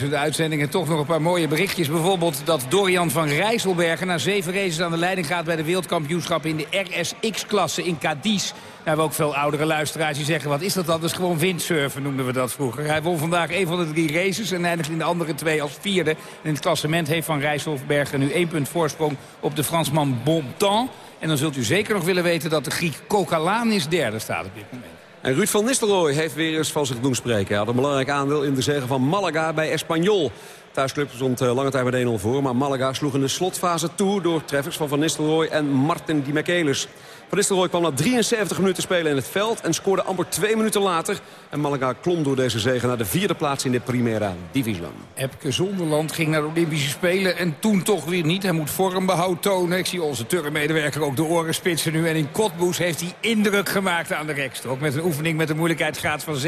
10.000 uitzendingen. Toch nog een paar mooie berichtjes. Bijvoorbeeld dat Dorian van Rijsselbergen na zeven races aan de leiding gaat... bij de wereldkampioenschappen in de RSX-klasse in Cadiz. We hebben ook veel oudere luisteraars die zeggen... wat is dat dan? Dat is gewoon windsurfen, noemden we dat vroeger. Hij won vandaag een van de drie races en eindigt in de andere twee als vierde. En in het klassement heeft Van Rijsselbergen nu één punt voorsprong... op de Fransman Bontemps. En dan zult u zeker nog willen weten dat de Griek Kokalanis derde staat op dit moment. En Ruud van Nistelrooy heeft weer eens van zich doen spreken. Hij had een belangrijk aandeel in de zege van Malaga bij Espanyol. Thuisclub stond eh, lange tijd met 1-0 voor, maar Malaga sloeg in de slotfase toe... door treffers van Van Nistelrooy en Martin Di Michelis. Van Nistelrooy kwam na 73 minuten spelen in het veld... en scoorde amper twee minuten later. En Malaga klom door deze zege naar de vierde plaats in de Primera Division. Epke Zonderland ging naar de Olympische Spelen en toen toch weer niet. Hij moet vormbehoud tonen. Ik zie onze Turrenmedewerker ook de oren spitsen nu. En in Cottbus heeft hij indruk gemaakt aan de rekstok. Met een oefening met een moeilijkheidsgraad van 7,5.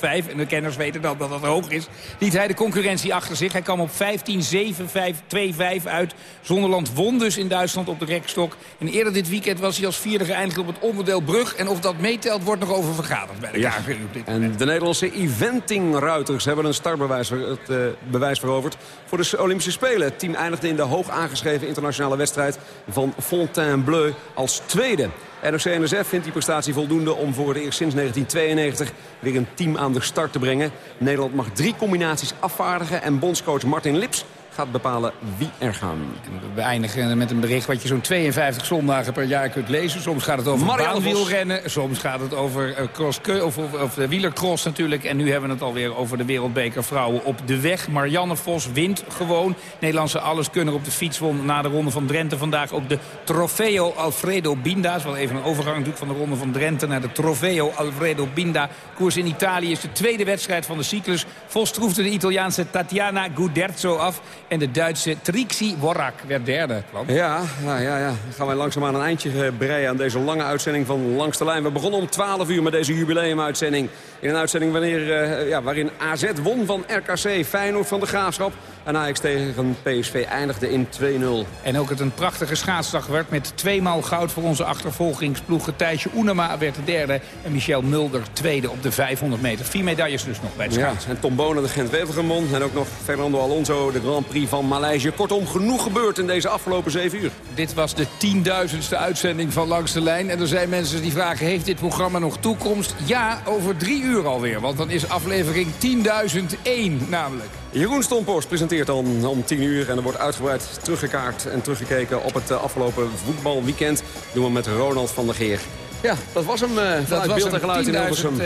En de kenners weten dan dat dat hoog is. Liet hij de concurrentie achter zich. Hij kwam op 15, 7, 5, 2, 5 uit. Zonderland won dus in Duitsland op de rekstok. En eerder dit weekend was hij als vierde geëindigd op het onderdeel brug. En of dat meetelt wordt nog over vergaderd bij de Ja, KNVB en de Nederlandse eventing-ruiters hebben een startbewijs het, eh, bewijs veroverd voor de Olympische Spelen. Het team eindigde in de hoog aangeschreven internationale wedstrijd van Fontainebleau als tweede. NOC-NSF vindt die prestatie voldoende om voor het eerst sinds 1992 weer een team aan de start te brengen. Nederland mag drie combinaties afvaardigen en bondscoach Martin Lips gaat bepalen wie er gaan. We eindigen met een bericht wat je zo'n 52 zondagen per jaar kunt lezen. Soms gaat het over baanwielrennen. Soms gaat het over eh, cross, of, of, of de wielercross natuurlijk. En nu hebben we het alweer over de wereldbeker vrouwen op de weg. Marianne Vos wint gewoon. Nederlandse alleskunner op de fiets won na de ronde van Drenthe vandaag ook de Trofeo Alfredo Binda. Dat is wel even een overgang natuurlijk van de ronde van Drenthe naar de Trofeo Alfredo Binda. Koers in Italië is de tweede wedstrijd van de cyclus. Vos troefde de Italiaanse Tatiana Guderzo af. En de Duitse Trixie Worrak werd derde. Ja, ja, ja, ja. Dan gaan wij langzaamaan een eindje eh, breien aan deze lange uitzending van Langs de Lijn. We begonnen om 12 uur met deze jubileumuitzending. In een uitzending wanneer, eh, ja, waarin AZ won van RKC, Feyenoord van de Graafschap. En Ajax tegen PSV eindigde in 2-0. En ook het een prachtige schaatsdag werd met tweemaal goud voor onze achtervolgingsploeg. Thijsje Oenema werd de derde en Michel Mulder tweede op de 500 meter. Vier medailles dus nog bij de Ja, schaats. en Tom Bonen de Gent-Wevelgem En ook nog Fernando Alonso, de Grand Prix van Maleisië. Kortom, genoeg gebeurd in deze afgelopen 7 uur. Dit was de tienduizendste uitzending van Langs de Lijn. En er zijn mensen die vragen, heeft dit programma nog toekomst? Ja, over drie uur alweer. Want dan is aflevering 10.001 namelijk. Jeroen Stomporst presenteert dan om 10 uur. En er wordt uitgebreid teruggekaart en teruggekeken op het eh, afgelopen voetbalweekend. Doen we met Ronald van der Geer. Ja, dat was hem eh vanuit beeld en geluid in Hilversum.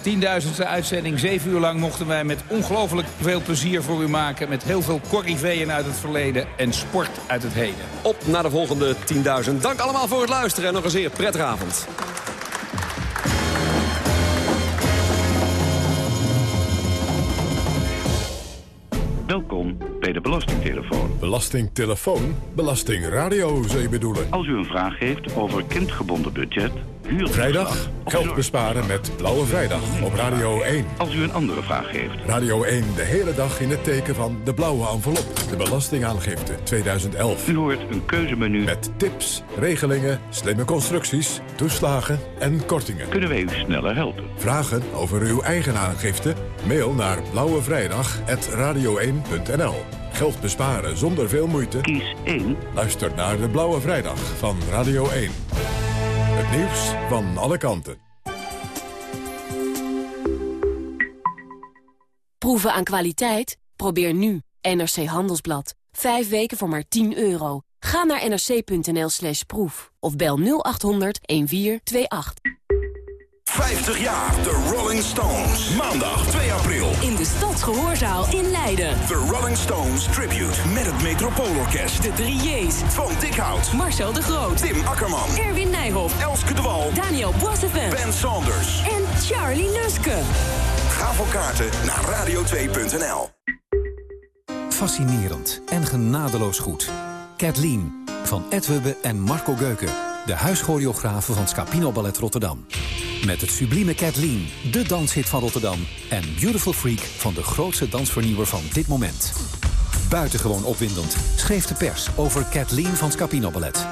tienduizendste uitzending. Zeven uur lang mochten wij met ongelooflijk veel plezier voor u maken. Met heel veel corriveeën uit het verleden en sport uit het heden. Op naar de volgende 10.000. Dank allemaal voor het luisteren en nog een zeer prettige avond. Welkom bij de Belastingtelefoon. Belastingtelefoon? Belastingradio zou je bedoelen. Als u een vraag heeft over kindgebonden budget, huurtoeslag... Vrijdag, geld besparen met Blauwe Vrijdag op Radio 1. Als u een andere vraag heeft. Radio 1 de hele dag in het teken van de blauwe envelop. De belastingaangifte 2011. U hoort een keuzemenu. Met tips, regelingen, slimme constructies, toeslagen en kortingen. Kunnen wij u sneller helpen? Vragen over uw eigen aangifte? Mail naar blauwevrijdag.radio1.nl Geld besparen zonder veel moeite? Kies 1. Luister naar de Blauwe Vrijdag van Radio 1. Het nieuws van alle kanten. Proeven aan kwaliteit? Probeer nu NRC Handelsblad. Vijf weken voor maar 10 euro. Ga naar nrc.nl slash proef of bel 0800 1428. 50 jaar The Rolling Stones. Maandag 2 april. In de Stadsgehoorzaal in Leiden. The Rolling Stones Tribute met het Metropoolorkest. De drie J's. Van Dikhout. Marcel de Groot. Tim Akkerman. Erwin Nijhoff. Elske de Wal. Daniel Boissevin. Ben Saunders. En Charlie Luske. Ga voor kaarten naar radio2.nl. Fascinerend en genadeloos goed. Kathleen van Ed Hubbe en Marco Geuken. De huischoreografen van Scapino Ballet Rotterdam. Met het sublieme Kathleen, de danshit van Rotterdam. En Beautiful Freak van de grootste dansvernieuwer van dit moment. Buitengewoon opwindend schreef de pers over Kathleen van Scapino Ballet.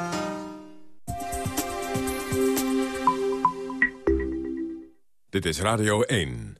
Dit is Radio 1.